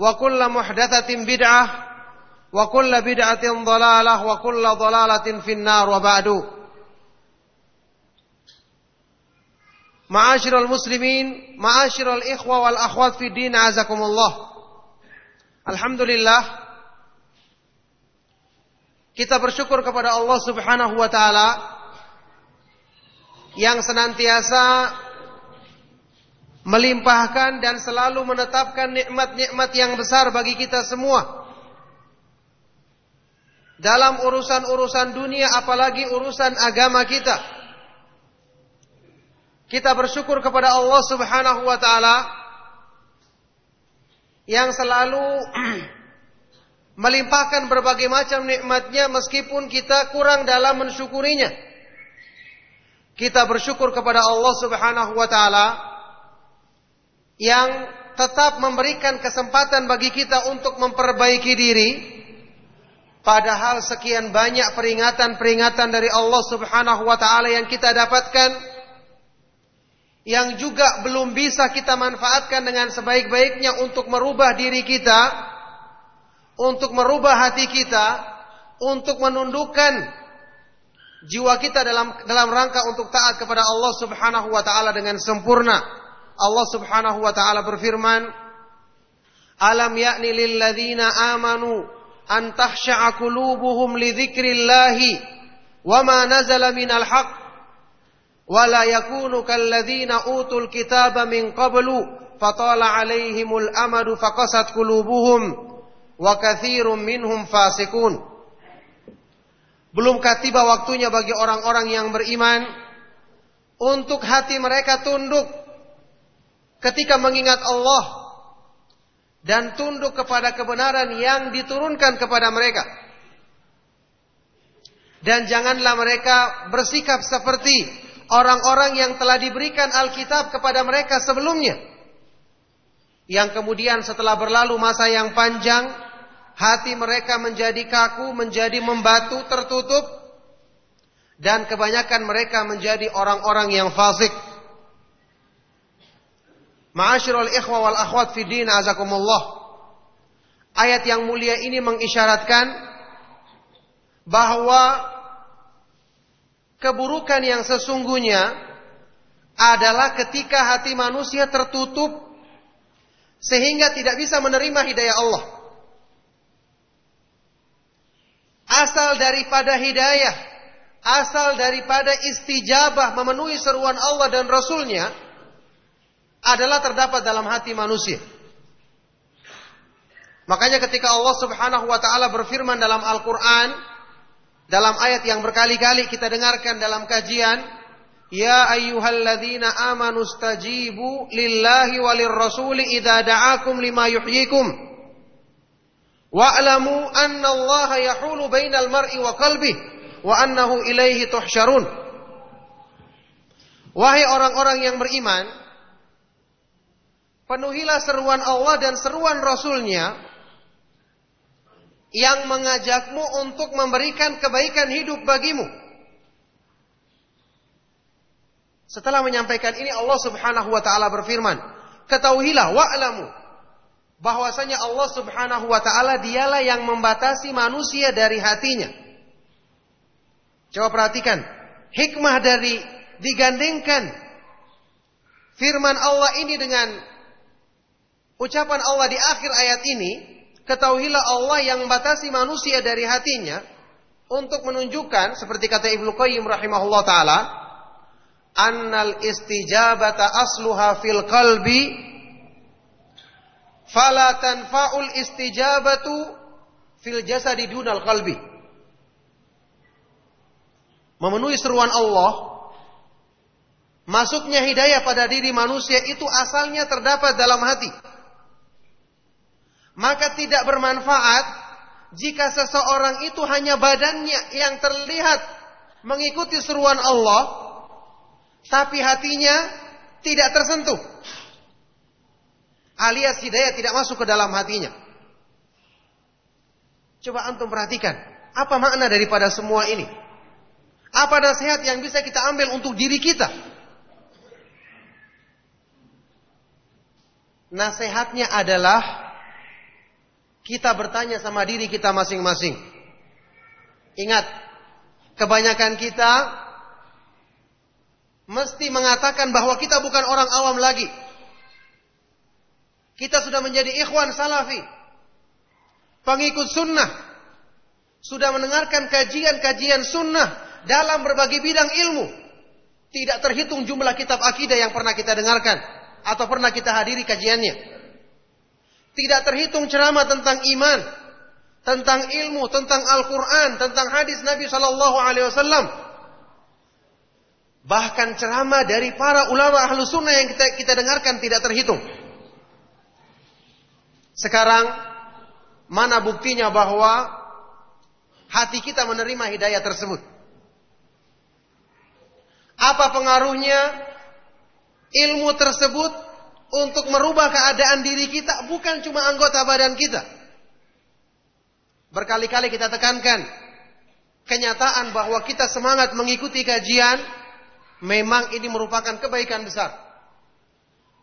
wa kullu muhdatsatin bid'ah wa kullu bid'atin dhalalah wa kullu dhalalatin finnar wa ba'du Ma'asyiral muslimin, ma'asyiral ikhwa wal akhwat fi din azakumullah. Alhamdulillah kita bersyukur kepada Allah Subhanahu wa taala yang senantiasa melimpahkan dan selalu menetapkan nikmat-nikmat yang besar bagi kita semua. Dalam urusan-urusan dunia apalagi urusan agama kita. Kita bersyukur kepada Allah Subhanahu wa taala yang selalu melimpahkan berbagai macam nikmatnya meskipun kita kurang dalam mensyukurinya. Kita bersyukur kepada Allah Subhanahu wa taala yang tetap memberikan kesempatan bagi kita untuk memperbaiki diri. Padahal sekian banyak peringatan-peringatan dari Allah Subhanahu wa taala yang kita dapatkan yang juga belum bisa kita manfaatkan dengan sebaik-baiknya untuk merubah diri kita untuk merubah hati kita untuk menundukkan jiwa kita dalam dalam rangka untuk taat kepada Allah Subhanahu wa taala dengan sempurna Allah Subhanahu wa taala berfirman, "Alam ya'ni lil amanu an takhsha'a qulubuhum li dzikrillahi wa ma nazala minal haqq wa yakunu kal utul kitaba min qablu fatala 'alaihimul amadu faqasat qulubuhum wa katsirun minhum fasikun." Belumkah tiba waktunya bagi orang-orang yang beriman untuk hati mereka tunduk ketika mengingat Allah dan tunduk kepada kebenaran yang diturunkan kepada mereka. Dan janganlah mereka bersikap seperti orang-orang yang telah diberikan Alkitab kepada mereka sebelumnya. Yang kemudian setelah berlalu masa yang panjang, hati mereka menjadi kaku, menjadi membatu, tertutup, dan kebanyakan mereka menjadi orang-orang yang fasik. Ma'asyiral ikhwa wal akhwat fi din azakumullah. Ayat yang mulia ini mengisyaratkan bahwa keburukan yang sesungguhnya adalah ketika hati manusia tertutup sehingga tidak bisa menerima hidayah Allah. Asal daripada hidayah, asal daripada istijabah memenuhi seruan Allah dan Rasulnya, adalah terdapat dalam hati manusia. Makanya ketika Allah Subhanahu wa taala berfirman dalam Al-Qur'an, dalam ayat yang berkali-kali kita dengarkan dalam kajian, Ya ayyuhalladzina amanu stajibu lillahi walir rasuli idza da'akum lima yuhyikum. Wa'lamu anna Allah yahulu bainal mar'i wa qalbih wa annahu ilaihi tuhsyarun. Wahai orang-orang yang beriman, penuhilah seruan Allah dan seruan Rasulnya yang mengajakmu untuk memberikan kebaikan hidup bagimu. Setelah menyampaikan ini Allah Subhanahu wa taala berfirman, "Ketahuilah wa'lamu bahwasanya Allah Subhanahu wa taala dialah yang membatasi manusia dari hatinya." Coba perhatikan, hikmah dari digandengkan firman Allah ini dengan ucapan Allah di akhir ayat ini Ketahuilah Allah yang membatasi manusia dari hatinya untuk menunjukkan seperti kata Ibnu Qayyim rahimahullah taala annal istijabata asluha fil qalbi fala tanfa'ul istijabatu fil jasadi dunal qalbi. Memenuhi seruan Allah masuknya hidayah pada diri manusia itu asalnya terdapat dalam hati maka tidak bermanfaat jika seseorang itu hanya badannya yang terlihat mengikuti seruan Allah, tapi hatinya tidak tersentuh. Alias hidayah tidak masuk ke dalam hatinya. Coba antum perhatikan, apa makna daripada semua ini? Apa nasihat yang bisa kita ambil untuk diri kita? Nasihatnya adalah kita bertanya sama diri kita masing-masing. Ingat, kebanyakan kita mesti mengatakan bahwa kita bukan orang awam lagi. Kita sudah menjadi ikhwan salafi. Pengikut sunnah. Sudah mendengarkan kajian-kajian sunnah dalam berbagai bidang ilmu. Tidak terhitung jumlah kitab akidah yang pernah kita dengarkan. Atau pernah kita hadiri kajiannya. Tidak terhitung ceramah tentang iman, tentang ilmu, tentang Al-Quran, tentang hadis Nabi Shallallahu Alaihi Wasallam. Bahkan ceramah dari para ulama ahlu sunnah yang kita, kita dengarkan tidak terhitung. Sekarang, mana buktinya bahwa hati kita menerima hidayah tersebut? Apa pengaruhnya ilmu tersebut untuk merubah keadaan diri kita bukan cuma anggota badan kita. Berkali-kali kita tekankan kenyataan bahwa kita semangat mengikuti kajian memang ini merupakan kebaikan besar.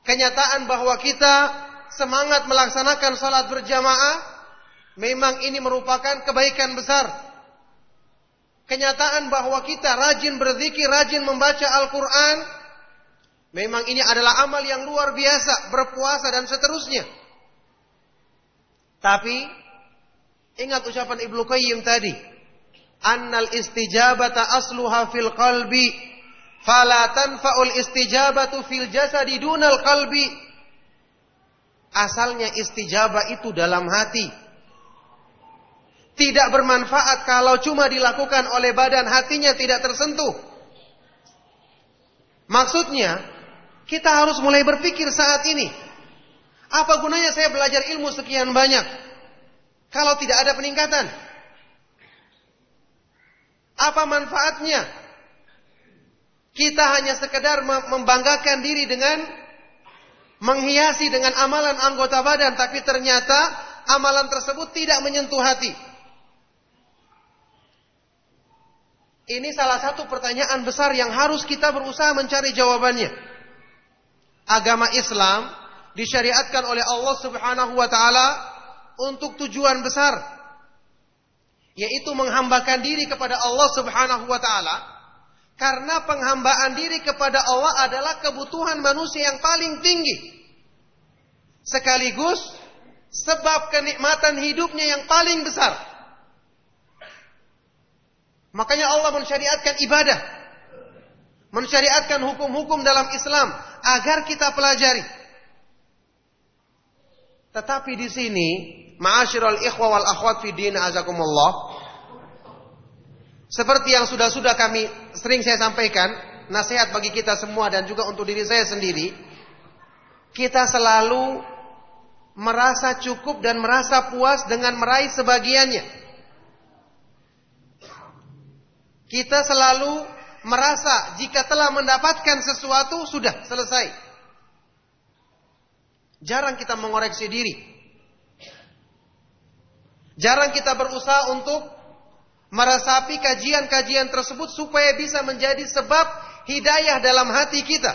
Kenyataan bahwa kita semangat melaksanakan salat berjamaah memang ini merupakan kebaikan besar. Kenyataan bahwa kita rajin berzikir, rajin membaca Al-Quran, Memang ini adalah amal yang luar biasa, berpuasa dan seterusnya. Tapi ingat ucapan Ibnu Qayyim tadi, annal istijabata asluha fil qalbi fala tanfa'ul istijabatu fil jasadi dunal qalbi. Asalnya istijabah itu dalam hati. Tidak bermanfaat kalau cuma dilakukan oleh badan hatinya tidak tersentuh. Maksudnya, kita harus mulai berpikir saat ini. Apa gunanya saya belajar ilmu sekian banyak? Kalau tidak ada peningkatan. Apa manfaatnya? Kita hanya sekedar membanggakan diri dengan menghiasi dengan amalan anggota badan. Tapi ternyata amalan tersebut tidak menyentuh hati. Ini salah satu pertanyaan besar yang harus kita berusaha mencari jawabannya agama Islam disyariatkan oleh Allah Subhanahu wa taala untuk tujuan besar yaitu menghambakan diri kepada Allah Subhanahu wa taala. Karena penghambaan diri kepada Allah adalah kebutuhan manusia yang paling tinggi sekaligus sebab kenikmatan hidupnya yang paling besar. Makanya Allah mensyariatkan ibadah mensyariatkan hukum-hukum dalam Islam agar kita pelajari. Tetapi di sini, ma'asyiral ikhwa wal akhwat fi din azakumullah, Seperti yang sudah-sudah kami sering saya sampaikan, nasihat bagi kita semua dan juga untuk diri saya sendiri, kita selalu merasa cukup dan merasa puas dengan meraih sebagiannya. Kita selalu merasa jika telah mendapatkan sesuatu sudah selesai. Jarang kita mengoreksi diri. Jarang kita berusaha untuk meresapi kajian-kajian tersebut supaya bisa menjadi sebab hidayah dalam hati kita.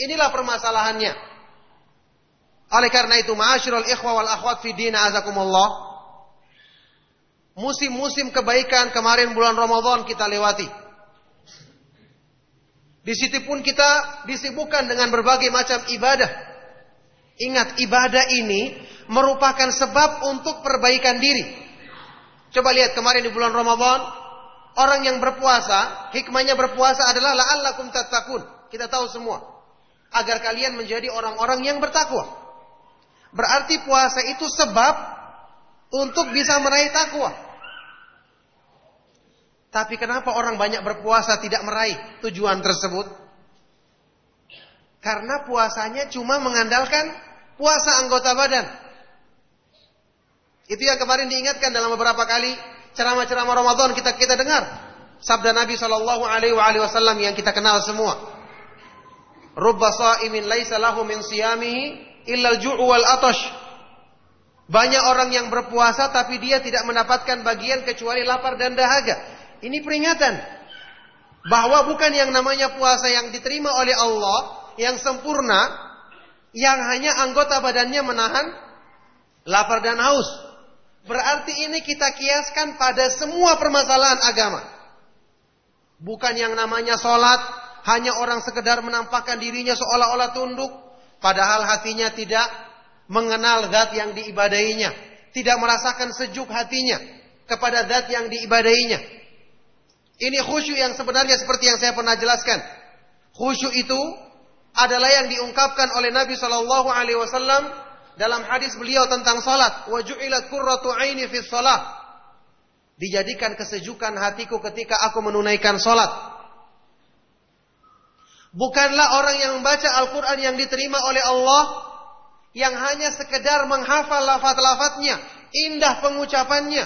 Inilah permasalahannya. Oleh karena itu, ma'asyiral ikhwa wal akhwat fi din azakumullah. Musim-musim kebaikan kemarin bulan Ramadan kita lewati. Di situ pun kita disibukkan dengan berbagai macam ibadah. Ingat, ibadah ini merupakan sebab untuk perbaikan diri. Coba lihat kemarin di bulan Ramadan, orang yang berpuasa, hikmahnya berpuasa adalah la'allakum tattaqun. Kita tahu semua agar kalian menjadi orang-orang yang bertakwa. Berarti puasa itu sebab untuk bisa meraih takwa. Tapi kenapa orang banyak berpuasa tidak meraih tujuan tersebut? Karena puasanya cuma mengandalkan puasa anggota badan. Itu yang kemarin diingatkan dalam beberapa kali ceramah-ceramah Ramadan kita kita dengar. Sabda Nabi Shallallahu Alaihi Wasallam yang kita kenal semua. Rubba sa'imin laisa lahu min siyamihi illa al-ju'u wal atash. Banyak orang yang berpuasa tapi dia tidak mendapatkan bagian kecuali lapar dan dahaga. Ini peringatan bahwa bukan yang namanya puasa yang diterima oleh Allah yang sempurna yang hanya anggota badannya menahan lapar dan haus. Berarti ini kita kiaskan pada semua permasalahan agama. Bukan yang namanya sholat, hanya orang sekedar menampakkan dirinya seolah-olah tunduk, padahal hatinya tidak mengenal zat yang diibadahinya, tidak merasakan sejuk hatinya kepada zat yang diibadahinya. Ini khusyuk yang sebenarnya seperti yang saya pernah jelaskan. Khusyuk itu adalah yang diungkapkan oleh Nabi Shallallahu Alaihi Wasallam dalam hadis beliau tentang salat. Wajulat kurratu aini fi salat. Dijadikan kesejukan hatiku ketika aku menunaikan salat. Bukanlah orang yang membaca Al-Quran yang diterima oleh Allah yang hanya sekedar menghafal lafaz-lafaznya, indah pengucapannya,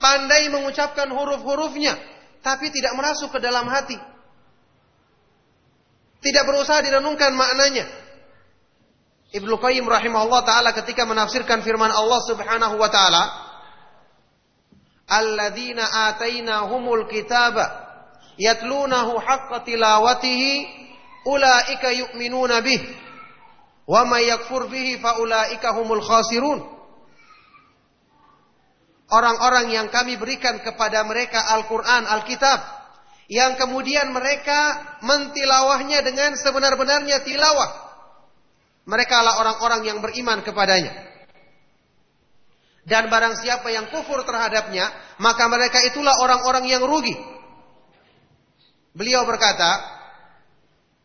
pandai mengucapkan huruf-hurufnya, tapi tidak merasuk ke dalam hati. Tidak berusaha direnungkan maknanya. Ibnu Qayyim rahimahullah taala ketika menafsirkan firman Allah Subhanahu wa taala, "Alladzina atainahumul kitaba yatlunahu haqqa tilawatihi ulaika yu'minuna bih wa may yakfur bihi fa ulaika humul khasirun. Orang-orang yang kami berikan kepada mereka Al-Qur'an Alkitab yang kemudian mereka mentilawahnya dengan sebenar-benarnya tilawah. Mereka adalah orang-orang yang beriman kepadanya. Dan barang siapa yang kufur terhadapnya maka mereka itulah orang-orang yang rugi. Beliau berkata,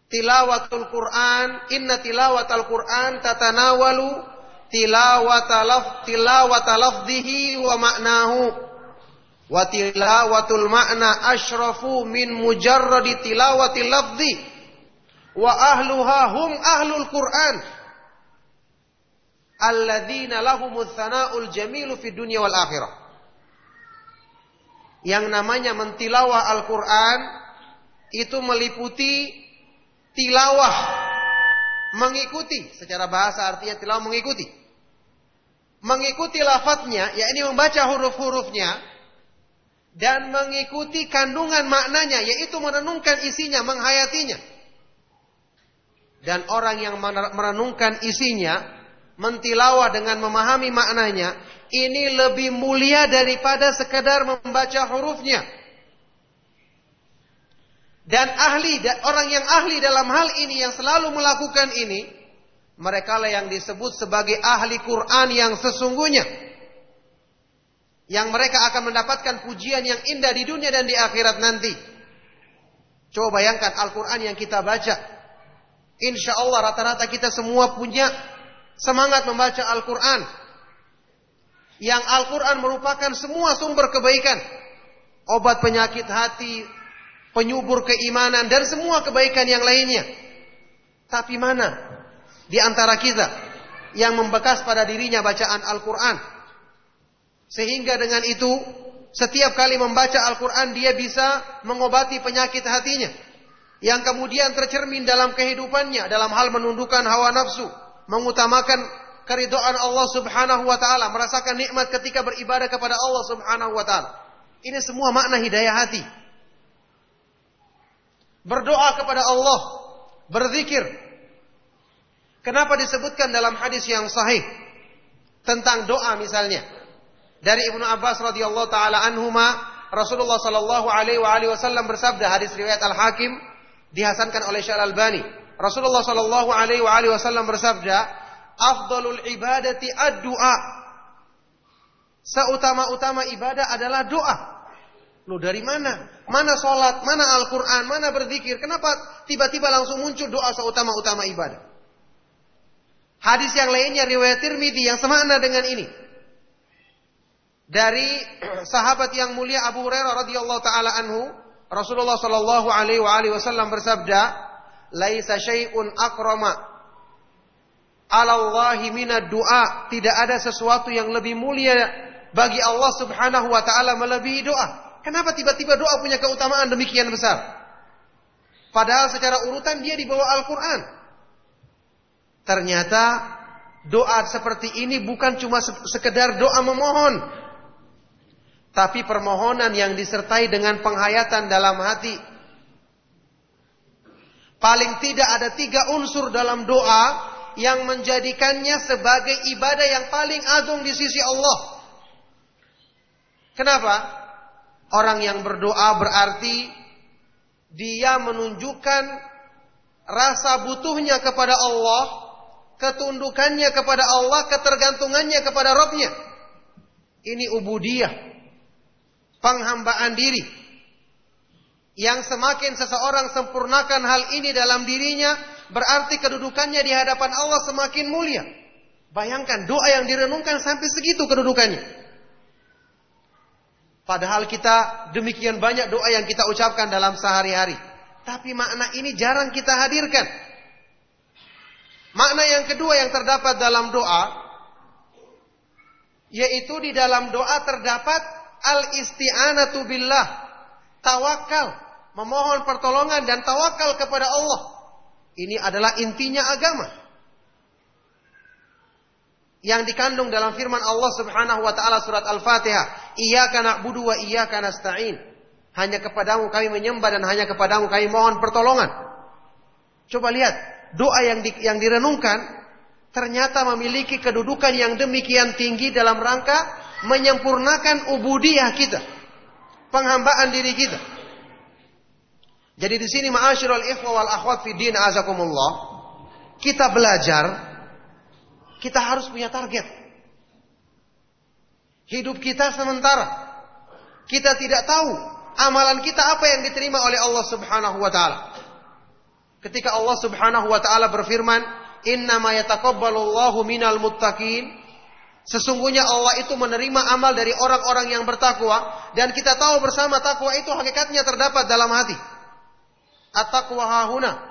tilawatul Quran, inna tilawatul Quran tatanawalu tilawatalaf tilawatalafdihi wa maknahu wa tilawatul makna ashrafu min mujarradi tilawatil lafdi wa ahluha hum ahlul Quran. Alladzina lahumul thana'ul jamilu fid dunya wal akhirah. Yang namanya mentilawah Al-Quran itu meliputi tilawah. Mengikuti secara bahasa artinya tilawah mengikuti. Mengikuti lafadznya yakni membaca huruf-hurufnya dan mengikuti kandungan maknanya yaitu merenungkan isinya menghayatinya. Dan orang yang merenungkan isinya mentilawah dengan memahami maknanya ini lebih mulia daripada sekedar membaca hurufnya dan ahli orang yang ahli dalam hal ini yang selalu melakukan ini mereka lah yang disebut sebagai ahli Quran yang sesungguhnya yang mereka akan mendapatkan pujian yang indah di dunia dan di akhirat nanti. Coba bayangkan Al-Quran yang kita baca. Insya Allah rata-rata kita semua punya semangat membaca Al-Quran. yang Al-Quran merupakan semua sumber kebaikan. Obat penyakit hati, penyubur keimanan, dan semua kebaikan yang lainnya. Tapi mana di antara kita yang membekas pada dirinya bacaan Al-Quran? Sehingga dengan itu, setiap kali membaca Al-Quran, dia bisa mengobati penyakit hatinya. Yang kemudian tercermin dalam kehidupannya, dalam hal menundukkan hawa nafsu, mengutamakan keridhaan Allah Subhanahu wa taala, merasakan nikmat ketika beribadah kepada Allah Subhanahu wa taala. Ini semua makna hidayah hati. Berdoa kepada Allah, berzikir. Kenapa disebutkan dalam hadis yang sahih tentang doa misalnya? Dari Ibnu Abbas radhiyallahu taala anhuma, Rasulullah sallallahu alaihi wasallam bersabda hadis riwayat Al-Hakim dihasankan oleh Syekh Al-Albani. Rasulullah sallallahu alaihi wasallam bersabda, afdalul ibadati ad-du'a. Seutama-utama ibadah adalah doa. Lu dari mana? Mana sholat, mana Al-Quran, mana berzikir. Kenapa tiba-tiba langsung muncul doa seutama-utama ibadah? Hadis yang lainnya riwayat Tirmidzi yang semakna dengan ini. Dari sahabat yang mulia Abu Hurairah radhiyallahu taala anhu, Rasulullah sallallahu alaihi wasallam bersabda, "Laisa syai'un akrama alallahi minad doa. Tidak ada sesuatu yang lebih mulia bagi Allah subhanahu wa ta'ala melebihi doa. Kenapa tiba-tiba doa punya keutamaan demikian besar? Padahal secara urutan dia di bawah Al-Quran. Ternyata doa seperti ini bukan cuma sekedar doa memohon. Tapi permohonan yang disertai dengan penghayatan dalam hati. Paling tidak ada tiga unsur dalam doa yang menjadikannya sebagai ibadah yang paling agung di sisi Allah. Kenapa? Orang yang berdoa berarti dia menunjukkan rasa butuhnya kepada Allah, ketundukannya kepada Allah, ketergantungannya kepada Rabbnya. Ini ubudiyah, penghambaan diri. Yang semakin seseorang sempurnakan hal ini dalam dirinya, berarti kedudukannya di hadapan Allah semakin mulia. Bayangkan doa yang direnungkan sampai segitu kedudukannya. Padahal kita demikian banyak doa yang kita ucapkan dalam sehari-hari. Tapi makna ini jarang kita hadirkan. Makna yang kedua yang terdapat dalam doa yaitu di dalam doa terdapat al-isti'anatu billah, tawakal, memohon pertolongan dan tawakal kepada Allah. Ini adalah intinya agama. Yang dikandung dalam firman Allah Subhanahu wa taala surat Al-Fatihah, "Iyyaka na'budu wa iyyaka nasta'in." Hanya kepadamu kami menyembah dan hanya kepadamu kami mohon pertolongan. Coba lihat, doa yang di, yang direnungkan ternyata memiliki kedudukan yang demikian tinggi dalam rangka menyempurnakan ubudiyah kita. Penghambaan diri kita. Jadi di sini ma'asyiral ikhwa wal akhwat fi din azakumullah, kita belajar kita harus punya target. Hidup kita sementara. Kita tidak tahu amalan kita apa yang diterima oleh Allah Subhanahu wa taala. Ketika Allah Subhanahu wa taala berfirman, "Innama yataqabbalullahu minal muttaqin." Sesungguhnya Allah itu menerima amal dari orang-orang yang bertakwa dan kita tahu bersama takwa itu hakikatnya terdapat dalam hati. At-taqwa hahuna.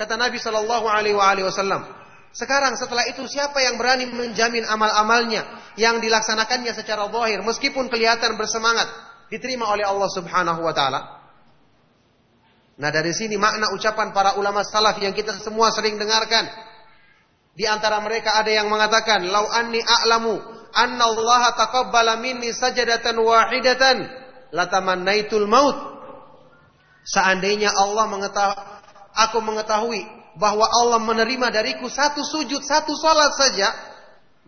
Kata Nabi Shallallahu Alaihi Wasallam. Sekarang setelah itu siapa yang berani menjamin amal-amalnya yang dilaksanakannya secara zahir meskipun kelihatan bersemangat diterima oleh Allah Subhanahu wa taala? Nah, dari sini makna ucapan para ulama salaf yang kita semua sering dengarkan. Di antara mereka ada yang mengatakan, "Lau anni a'lamu anna Allah taqabbala minni sajadatan wahidatan latamannaitul maut." Seandainya Allah mengetahui, aku mengetahui bahwa Allah menerima dariku satu sujud, satu salat saja,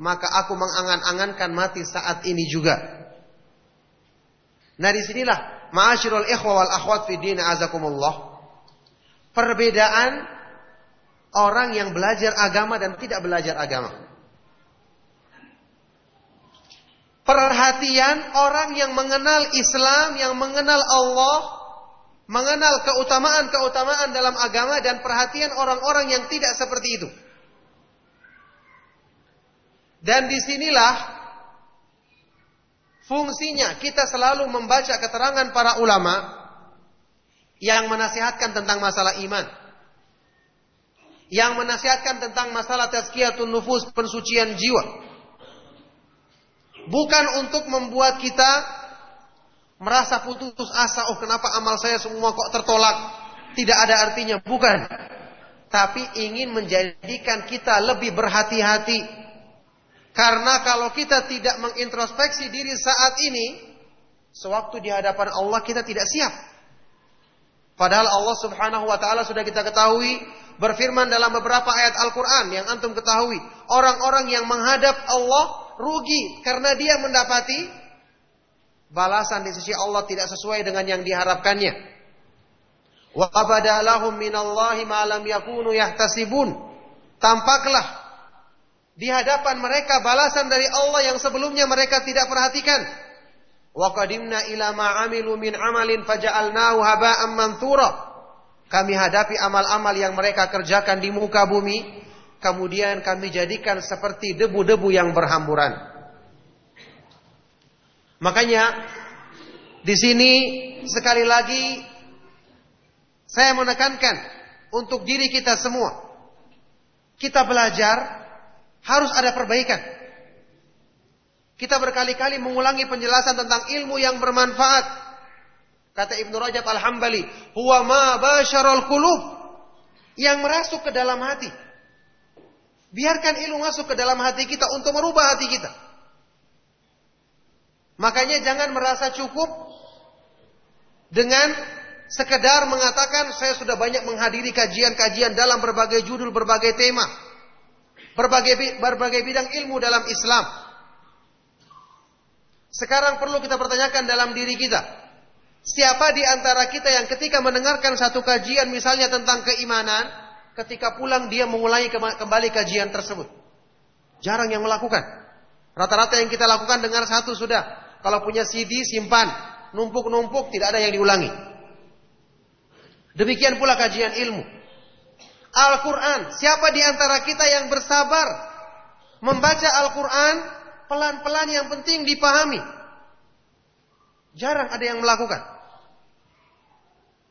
maka aku mengangan-angankan mati saat ini juga. Nah di sinilah ma'asyirul ikhwa wal akhwat fi din azakumullah. Perbedaan orang yang belajar agama dan tidak belajar agama. Perhatian orang yang mengenal Islam, yang mengenal Allah, mengenal keutamaan-keutamaan dalam agama dan perhatian orang-orang yang tidak seperti itu. Dan di sinilah fungsinya kita selalu membaca keterangan para ulama yang menasihatkan tentang masalah iman. Yang menasihatkan tentang masalah tazkiyatun nufus, pensucian jiwa. Bukan untuk membuat kita merasa putus asa, oh kenapa amal saya semua kok tertolak? Tidak ada artinya, bukan. Tapi ingin menjadikan kita lebih berhati-hati karena kalau kita tidak mengintrospeksi diri saat ini, sewaktu di hadapan Allah kita tidak siap. Padahal Allah Subhanahu wa taala sudah kita ketahui berfirman dalam beberapa ayat Al-Qur'an yang antum ketahui, orang-orang yang menghadap Allah rugi karena dia mendapati balasan di sisi Allah tidak sesuai dengan yang diharapkannya. Wa abadalahum minallahi ma lam yakunu yahtasibun. Tampaklah di hadapan mereka balasan dari Allah yang sebelumnya mereka tidak perhatikan. Wa qadimna ila ma amilu min amalin faja'alnahu haba'an manthura. Kami hadapi amal-amal yang mereka kerjakan di muka bumi, kemudian kami jadikan seperti debu-debu yang berhamburan. Makanya di sini sekali lagi saya menekankan untuk diri kita semua. Kita belajar harus ada perbaikan. Kita berkali-kali mengulangi penjelasan tentang ilmu yang bermanfaat. Kata Ibnu Rajab Al-Hambali, "Huwa ma basyarul qulub." Yang merasuk ke dalam hati. Biarkan ilmu masuk ke dalam hati kita untuk merubah hati kita. Makanya jangan merasa cukup dengan sekedar mengatakan saya sudah banyak menghadiri kajian-kajian dalam berbagai judul, berbagai tema berbagai berbagai bidang ilmu dalam Islam. Sekarang perlu kita pertanyakan dalam diri kita. Siapa di antara kita yang ketika mendengarkan satu kajian misalnya tentang keimanan, ketika pulang dia mengulangi kembali kajian tersebut? Jarang yang melakukan. Rata-rata yang kita lakukan dengar satu sudah. Kalau punya CD simpan, numpuk-numpuk tidak ada yang diulangi. Demikian pula kajian ilmu. Al-Quran. Siapa di antara kita yang bersabar membaca Al-Quran pelan-pelan yang penting dipahami. Jarang ada yang melakukan.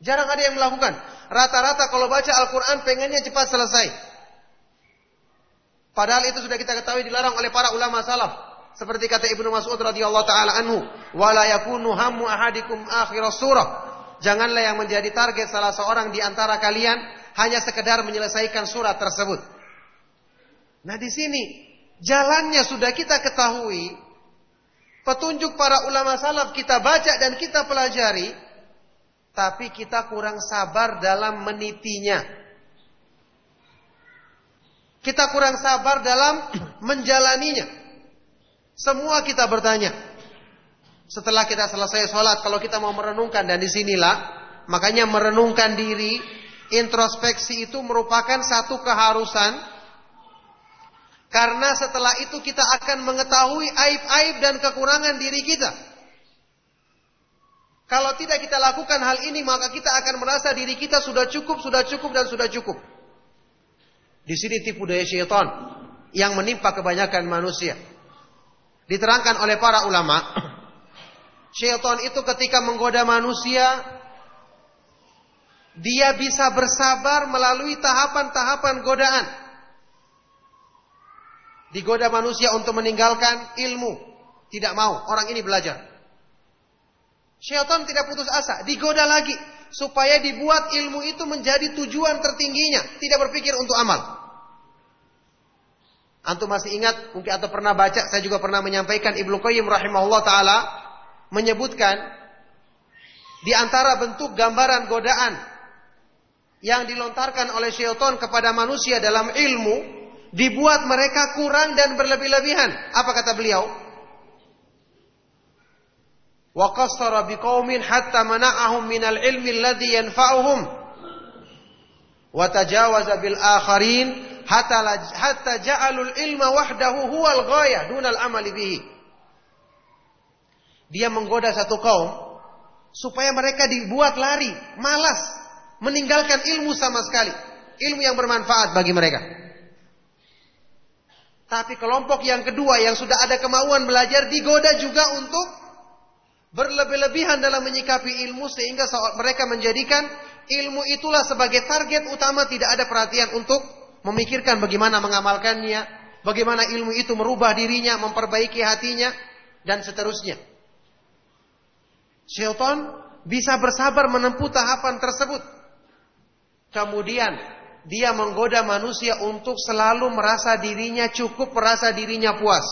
Jarang ada yang melakukan. Rata-rata kalau baca Al-Quran pengennya cepat selesai. Padahal itu sudah kita ketahui dilarang oleh para ulama salaf. Seperti kata Ibnu Mas'ud radhiyallahu taala anhu, "Wala yakunu hammu ahadikum akhir surah." Janganlah yang menjadi target salah seorang di antara kalian hanya sekedar menyelesaikan surat tersebut. Nah di sini jalannya sudah kita ketahui, petunjuk para ulama salaf kita baca dan kita pelajari, tapi kita kurang sabar dalam menitinya. Kita kurang sabar dalam menjalaninya. Semua kita bertanya. Setelah kita selesai sholat, kalau kita mau merenungkan dan di sinilah, makanya merenungkan diri introspeksi itu merupakan satu keharusan karena setelah itu kita akan mengetahui aib-aib dan kekurangan diri kita. Kalau tidak kita lakukan hal ini maka kita akan merasa diri kita sudah cukup, sudah cukup dan sudah cukup. Di sini tipu daya syaitan yang menimpa kebanyakan manusia. Diterangkan oleh para ulama, syaitan itu ketika menggoda manusia dia bisa bersabar melalui tahapan-tahapan godaan. Digoda manusia untuk meninggalkan ilmu. Tidak mau. Orang ini belajar. Syaitan tidak putus asa. Digoda lagi. Supaya dibuat ilmu itu menjadi tujuan tertingginya. Tidak berpikir untuk amal. Antum masih ingat, mungkin atau pernah baca, saya juga pernah menyampaikan Ibnu Qayyim rahimahullah taala menyebutkan di antara bentuk gambaran godaan yang dilontarkan oleh syaitan kepada manusia dalam ilmu dibuat mereka kurang dan berlebih-lebihan. Apa kata beliau? Wa qassara biqaumin hatta mana'ahum minal ilmi alladhi yanfa'uhum wa tajawaza bil akharin hatta hatta ja'alul ilma wahdahu huwal ghayah dunal amali bihi. Dia menggoda satu kaum supaya mereka dibuat lari, malas meninggalkan ilmu sama sekali. Ilmu yang bermanfaat bagi mereka. Tapi kelompok yang kedua yang sudah ada kemauan belajar digoda juga untuk berlebih-lebihan dalam menyikapi ilmu sehingga mereka menjadikan ilmu itulah sebagai target utama tidak ada perhatian untuk memikirkan bagaimana mengamalkannya, bagaimana ilmu itu merubah dirinya, memperbaiki hatinya dan seterusnya. Syaitan bisa bersabar menempuh tahapan tersebut. Kemudian dia menggoda manusia untuk selalu merasa dirinya cukup, merasa dirinya puas.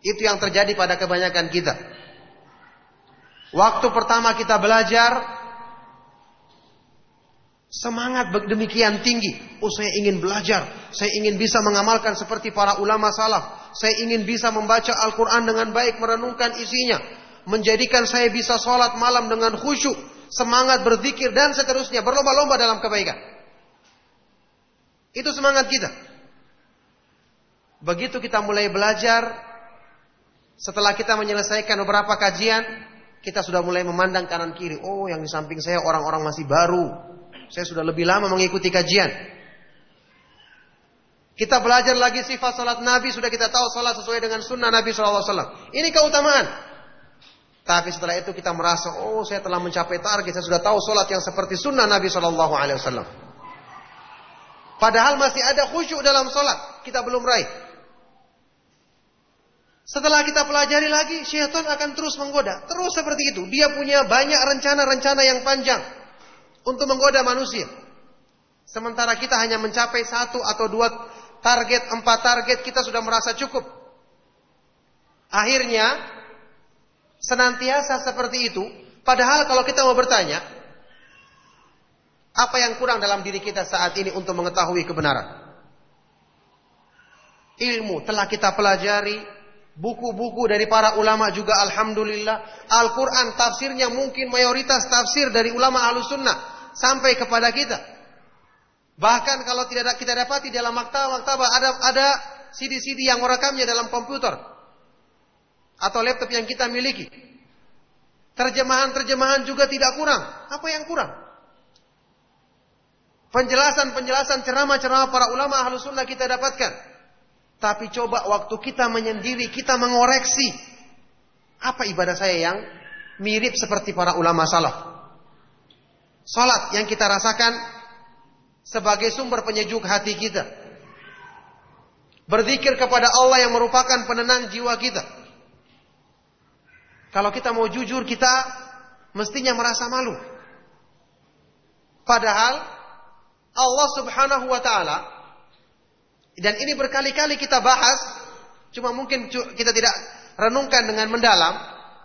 Itu yang terjadi pada kebanyakan kita. Waktu pertama kita belajar, semangat demikian tinggi. Oh saya ingin belajar, saya ingin bisa mengamalkan seperti para ulama salaf. Saya ingin bisa membaca Al-Quran dengan baik, merenungkan isinya. Menjadikan saya bisa sholat malam dengan khusyuk, semangat berzikir dan seterusnya. Berlomba-lomba dalam kebaikan. Itu semangat kita. Begitu kita mulai belajar, setelah kita menyelesaikan beberapa kajian, kita sudah mulai memandang kanan kiri. Oh, yang di samping saya orang-orang masih baru. Saya sudah lebih lama mengikuti kajian. Kita belajar lagi sifat salat Nabi, sudah kita tahu salat sesuai dengan sunnah Nabi SAW. Ini keutamaan. Tapi setelah itu kita merasa, oh saya telah mencapai target, saya sudah tahu salat yang seperti sunnah Nabi SAW. Padahal masih ada khusyuk dalam salat, kita belum raih. Setelah kita pelajari lagi, syaitan akan terus menggoda. Terus seperti itu. Dia punya banyak rencana-rencana yang panjang untuk menggoda manusia. Sementara kita hanya mencapai satu atau dua target, empat target, kita sudah merasa cukup. Akhirnya, senantiasa seperti itu. Padahal kalau kita mau bertanya, apa yang kurang dalam diri kita saat ini untuk mengetahui kebenaran? Ilmu telah kita pelajari, Buku-buku dari para ulama juga Alhamdulillah. Al-Quran tafsirnya mungkin mayoritas tafsir dari ulama ahlus sunnah. Sampai kepada kita. Bahkan kalau tidak kita dapati dalam maktabah-maktabah ada ada CD-CD yang merekamnya dalam komputer. Atau laptop yang kita miliki. Terjemahan-terjemahan juga tidak kurang. Apa yang kurang? Penjelasan-penjelasan ceramah-ceramah para ulama ahlus sunnah kita dapatkan. Tapi coba waktu kita menyendiri, kita mengoreksi. Apa ibadah saya yang mirip seperti para ulama salaf. Salat yang kita rasakan sebagai sumber penyejuk hati kita. Berzikir kepada Allah yang merupakan penenang jiwa kita. Kalau kita mau jujur, kita mestinya merasa malu. Padahal Allah subhanahu wa ta'ala dan ini berkali-kali kita bahas, cuma mungkin kita tidak renungkan dengan mendalam.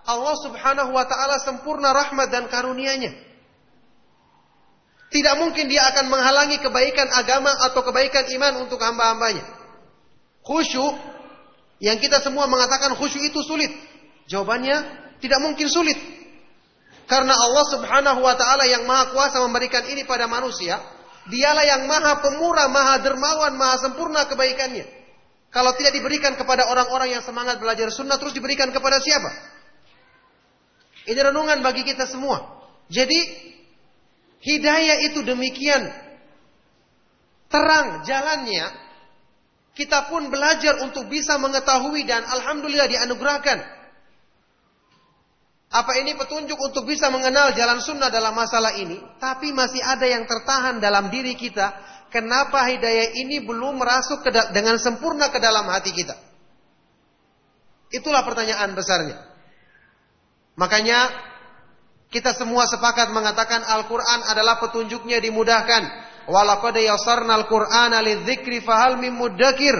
Allah Subhanahu wa taala sempurna rahmat dan karunia-Nya. Tidak mungkin dia akan menghalangi kebaikan agama atau kebaikan iman untuk hamba-hambanya. Khusyuk yang kita semua mengatakan khusyuk itu sulit. Jawabannya tidak mungkin sulit. Karena Allah Subhanahu wa taala yang Maha Kuasa memberikan ini pada manusia, Dialah yang maha pemurah, maha dermawan, maha sempurna kebaikannya. Kalau tidak diberikan kepada orang-orang yang semangat belajar sunnah, terus diberikan kepada siapa? Ini renungan bagi kita semua. Jadi, hidayah itu demikian terang jalannya. Kita pun belajar untuk bisa mengetahui dan Alhamdulillah dianugerahkan apa ini petunjuk untuk bisa mengenal jalan sunnah dalam masalah ini? Tapi masih ada yang tertahan dalam diri kita. Kenapa hidayah ini belum merasuk dengan sempurna ke dalam hati kita? Itulah pertanyaan besarnya. Makanya kita semua sepakat mengatakan Al-Quran adalah petunjuknya dimudahkan. Yasarna al-Qur'ana lidzikri fahal mim mudakir.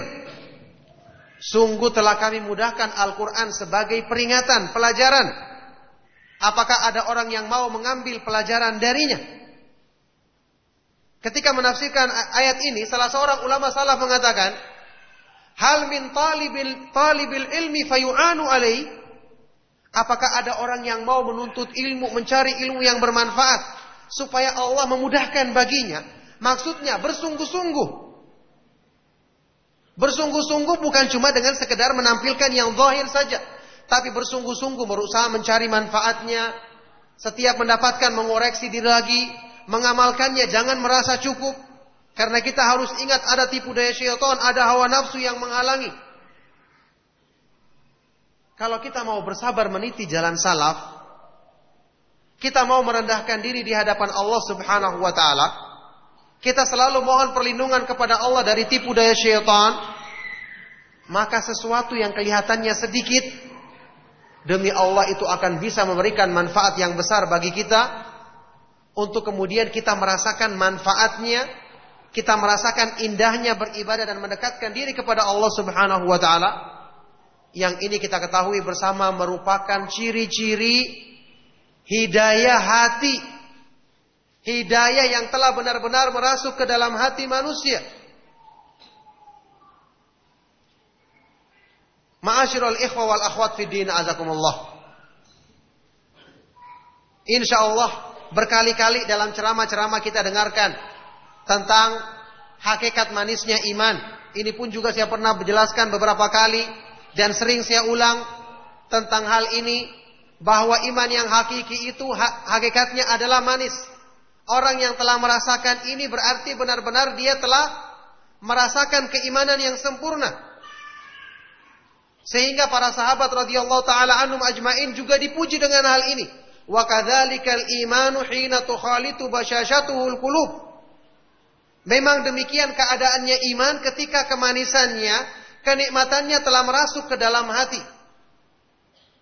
Sungguh telah kami mudahkan Al-Quran sebagai peringatan, pelajaran Apakah ada orang yang mau mengambil pelajaran darinya? Ketika menafsirkan ayat ini, salah seorang ulama salah mengatakan, Hal min talibil, talibil ilmi fayu'anu alaih. Apakah ada orang yang mau menuntut ilmu, mencari ilmu yang bermanfaat, supaya Allah memudahkan baginya? Maksudnya bersungguh-sungguh. Bersungguh-sungguh bukan cuma dengan sekedar menampilkan yang zahir saja tapi bersungguh-sungguh berusaha mencari manfaatnya, setiap mendapatkan mengoreksi diri lagi, mengamalkannya jangan merasa cukup karena kita harus ingat ada tipu daya syaitan, ada hawa nafsu yang menghalangi. Kalau kita mau bersabar meniti jalan salaf, kita mau merendahkan diri di hadapan Allah Subhanahu wa taala, kita selalu mohon perlindungan kepada Allah dari tipu daya syaitan, maka sesuatu yang kelihatannya sedikit demi Allah itu akan bisa memberikan manfaat yang besar bagi kita untuk kemudian kita merasakan manfaatnya, kita merasakan indahnya beribadah dan mendekatkan diri kepada Allah Subhanahu wa taala. Yang ini kita ketahui bersama merupakan ciri-ciri hidayah hati. Hidayah yang telah benar-benar merasuk ke dalam hati manusia. Ma'asyiral ikhwa wal akhwat fi din azakumullah. Insyaallah berkali-kali dalam ceramah-ceramah kita dengarkan tentang hakikat manisnya iman. Ini pun juga saya pernah menjelaskan beberapa kali dan sering saya ulang tentang hal ini bahwa iman yang hakiki itu hakikatnya adalah manis. Orang yang telah merasakan ini berarti benar-benar dia telah merasakan keimanan yang sempurna. Sehingga para sahabat radhiyallahu taala anhum ajmain juga dipuji dengan hal ini. Wa kadzalikal imanu hina tukhalitu basyashatuhul qulub. Memang demikian keadaannya iman ketika kemanisannya, kenikmatannya telah merasuk ke dalam hati.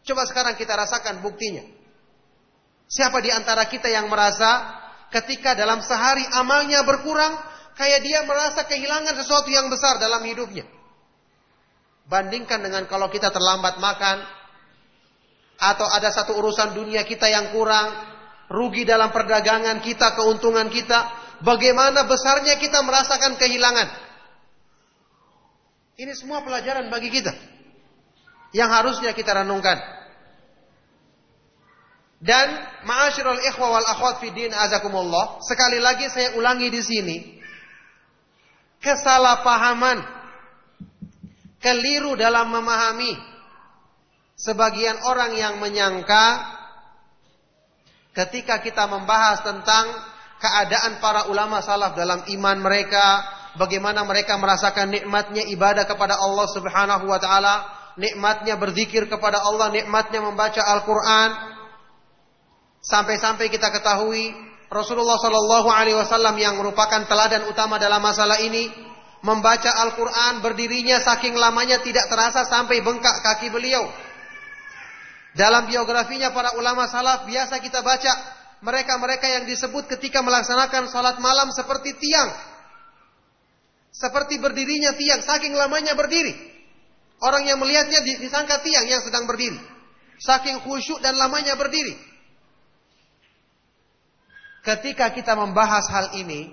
Coba sekarang kita rasakan buktinya. Siapa di antara kita yang merasa ketika dalam sehari amalnya berkurang, kayak dia merasa kehilangan sesuatu yang besar dalam hidupnya. Bandingkan dengan kalau kita terlambat makan, atau ada satu urusan dunia kita yang kurang, rugi dalam perdagangan kita, keuntungan kita, bagaimana besarnya kita merasakan kehilangan. Ini semua pelajaran bagi kita yang harusnya kita renungkan. Dan ma'asyiral ikhwa wal akhwat fi din azakumullah, sekali lagi saya ulangi di sini. Kesalahpahaman keliru dalam memahami sebagian orang yang menyangka ketika kita membahas tentang keadaan para ulama salaf dalam iman mereka, bagaimana mereka merasakan nikmatnya ibadah kepada Allah Subhanahu wa taala, nikmatnya berzikir kepada Allah, nikmatnya membaca Al-Qur'an. Sampai-sampai kita ketahui Rasulullah Shallallahu alaihi wasallam yang merupakan teladan utama dalam masalah ini membaca Al-Qur'an berdirinya saking lamanya tidak terasa sampai bengkak kaki beliau. Dalam biografinya para ulama salaf biasa kita baca mereka-mereka yang disebut ketika melaksanakan salat malam seperti tiang. Seperti berdirinya tiang, saking lamanya berdiri. Orang yang melihatnya disangka tiang yang sedang berdiri. Saking khusyuk dan lamanya berdiri. Ketika kita membahas hal ini,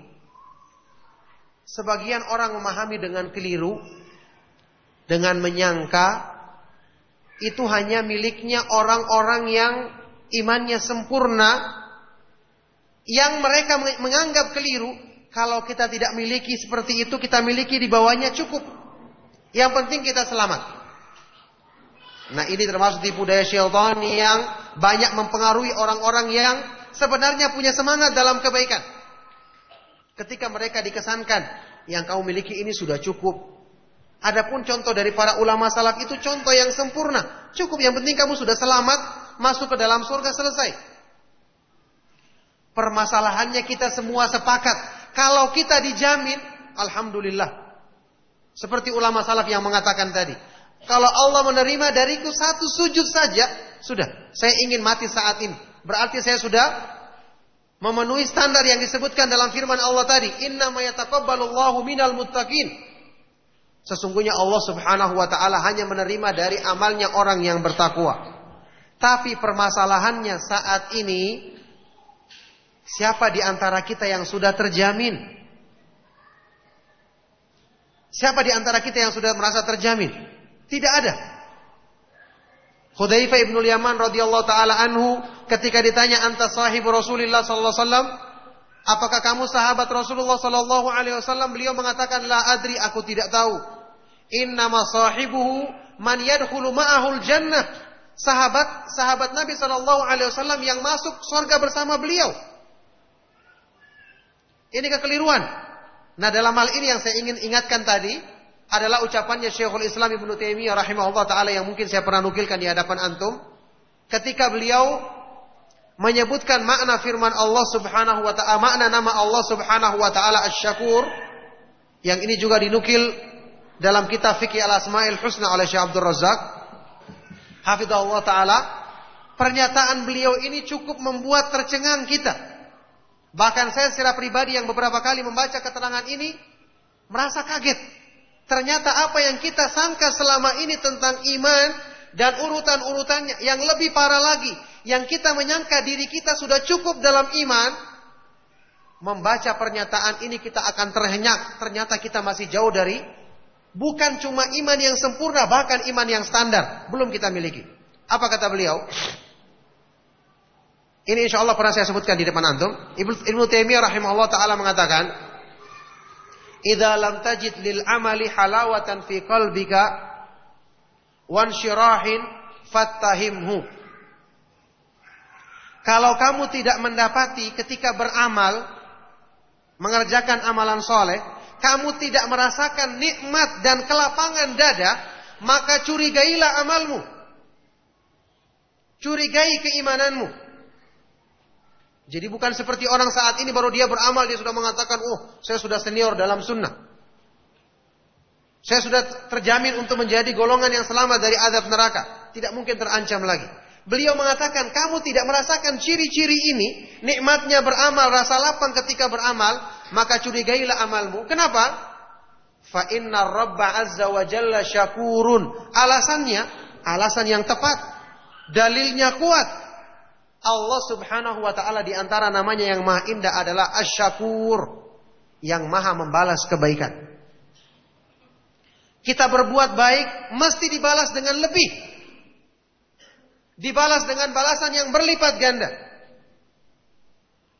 sebagian orang memahami dengan keliru, dengan menyangka itu hanya miliknya orang-orang yang imannya sempurna, yang mereka menganggap keliru. Kalau kita tidak miliki seperti itu, kita miliki di bawahnya cukup. Yang penting kita selamat. Nah ini termasuk tipu daya syaitan yang banyak mempengaruhi orang-orang yang sebenarnya punya semangat dalam kebaikan. Ketika mereka dikesankan, yang kamu miliki ini sudah cukup. Adapun contoh dari para ulama salaf itu contoh yang sempurna. Cukup yang penting kamu sudah selamat masuk ke dalam surga selesai. Permasalahannya kita semua sepakat. Kalau kita dijamin, Alhamdulillah. Seperti ulama salaf yang mengatakan tadi. Kalau Allah menerima dariku satu sujud saja, sudah. Saya ingin mati saat ini. Berarti saya sudah memenuhi standar yang disebutkan dalam firman Allah tadi. Inna ma yataqabbalullahu minal muttaqin. Sesungguhnya Allah Subhanahu wa taala hanya menerima dari amalnya orang yang bertakwa. Tapi permasalahannya saat ini siapa di antara kita yang sudah terjamin Siapa di antara kita yang sudah merasa terjamin? Tidak ada. Hudzaifah ibn Yaman radhiyallahu taala anhu ketika ditanya anta sahib Rasulullah sallallahu alaihi wasallam, apakah kamu sahabat Rasulullah sallallahu alaihi wasallam? Beliau mengatakan la adri, aku tidak tahu. Innama sahibuhu man yadkhulu ma'ahul jannah. Sahabat sahabat Nabi sallallahu alaihi wasallam yang masuk surga bersama beliau. Ini kekeliruan. Nah dalam hal ini yang saya ingin ingatkan tadi, adalah ucapannya Syekhul Islam Ibnu Taimiyah rahimahullah taala yang mungkin saya pernah nukilkan di hadapan antum. Ketika beliau menyebutkan makna firman Allah Subhanahu wa taala makna nama Allah Subhanahu wa taala Asy-Syakur yang ini juga dinukil dalam kitab Fikih Al-Asmaul Husna oleh Syekh Abdul Razak hafizahullah taala pernyataan beliau ini cukup membuat tercengang kita bahkan saya secara pribadi yang beberapa kali membaca keterangan ini merasa kaget Ternyata apa yang kita sangka selama ini tentang iman dan urutan-urutannya yang lebih parah lagi, yang kita menyangka diri kita sudah cukup dalam iman, membaca pernyataan ini kita akan terhenyak. Ternyata kita masih jauh dari bukan cuma iman yang sempurna, bahkan iman yang standar belum kita miliki. Apa kata beliau? Ini insya Allah pernah saya sebutkan di depan antum. Ibnu Taimiyah rahimahullah taala mengatakan, idza lam tajid lil amali halawatan fi qalbika wan syirahin fattahimhu. Kalau kamu tidak mendapati ketika beramal mengerjakan amalan soleh kamu tidak merasakan nikmat dan kelapangan dada maka curigailah amalmu. Curigai keimananmu jadi bukan seperti orang saat ini baru dia beramal dia sudah mengatakan, "Oh, saya sudah senior dalam sunnah." Saya sudah terjamin untuk menjadi golongan yang selamat dari azab neraka. Tidak mungkin terancam lagi. Beliau mengatakan, kamu tidak merasakan ciri-ciri ini, nikmatnya beramal, rasa lapang ketika beramal, maka curigailah amalmu. Kenapa? Fa inna rabba azza wa jalla syakurun. Alasannya, alasan yang tepat. Dalilnya kuat. Allah Subhanahu wa taala di antara namanya yang maha indah adalah Asy-Syakur, yang maha membalas kebaikan. Kita berbuat baik mesti dibalas dengan lebih. Dibalas dengan balasan yang berlipat ganda.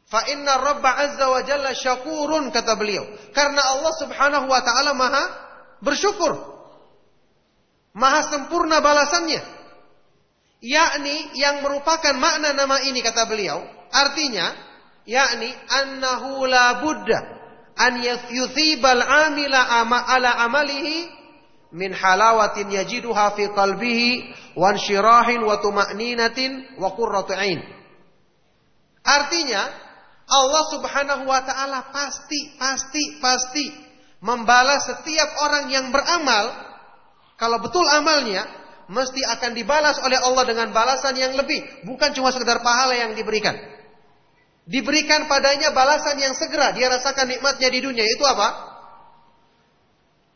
Fa inna Rabba azza wa jalla syakurun kata beliau. Karena Allah Subhanahu wa taala maha bersyukur. Maha sempurna balasannya yakni yang merupakan makna nama ini kata beliau artinya yakni annahu la budda an yuthibal amila ama ala amalihi min halawatin yajiduha fi qalbihi wa anshirahin wa tuma'ninatin wa qurratu ain. Artinya Allah Subhanahu wa taala pasti pasti pasti membalas setiap orang yang beramal. Kalau betul amalnya mesti akan dibalas oleh Allah dengan balasan yang lebih, bukan cuma sekedar pahala yang diberikan. Diberikan padanya balasan yang segera dia rasakan nikmatnya di dunia. Itu apa?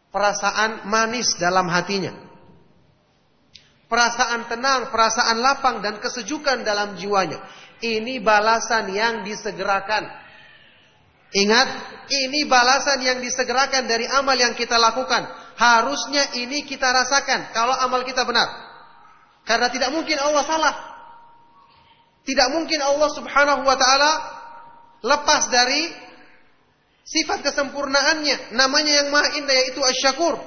Perasaan manis dalam hatinya. Perasaan tenang, perasaan lapang dan kesejukan dalam jiwanya. Ini balasan yang disegerakan. Ingat, ini balasan yang disegerakan dari amal yang kita lakukan Harusnya ini kita rasakan kalau amal kita benar. Karena tidak mungkin Allah salah. Tidak mungkin Allah Subhanahu wa taala lepas dari sifat kesempurnaannya, namanya yang Maha Indah yaitu Asy-Syakur.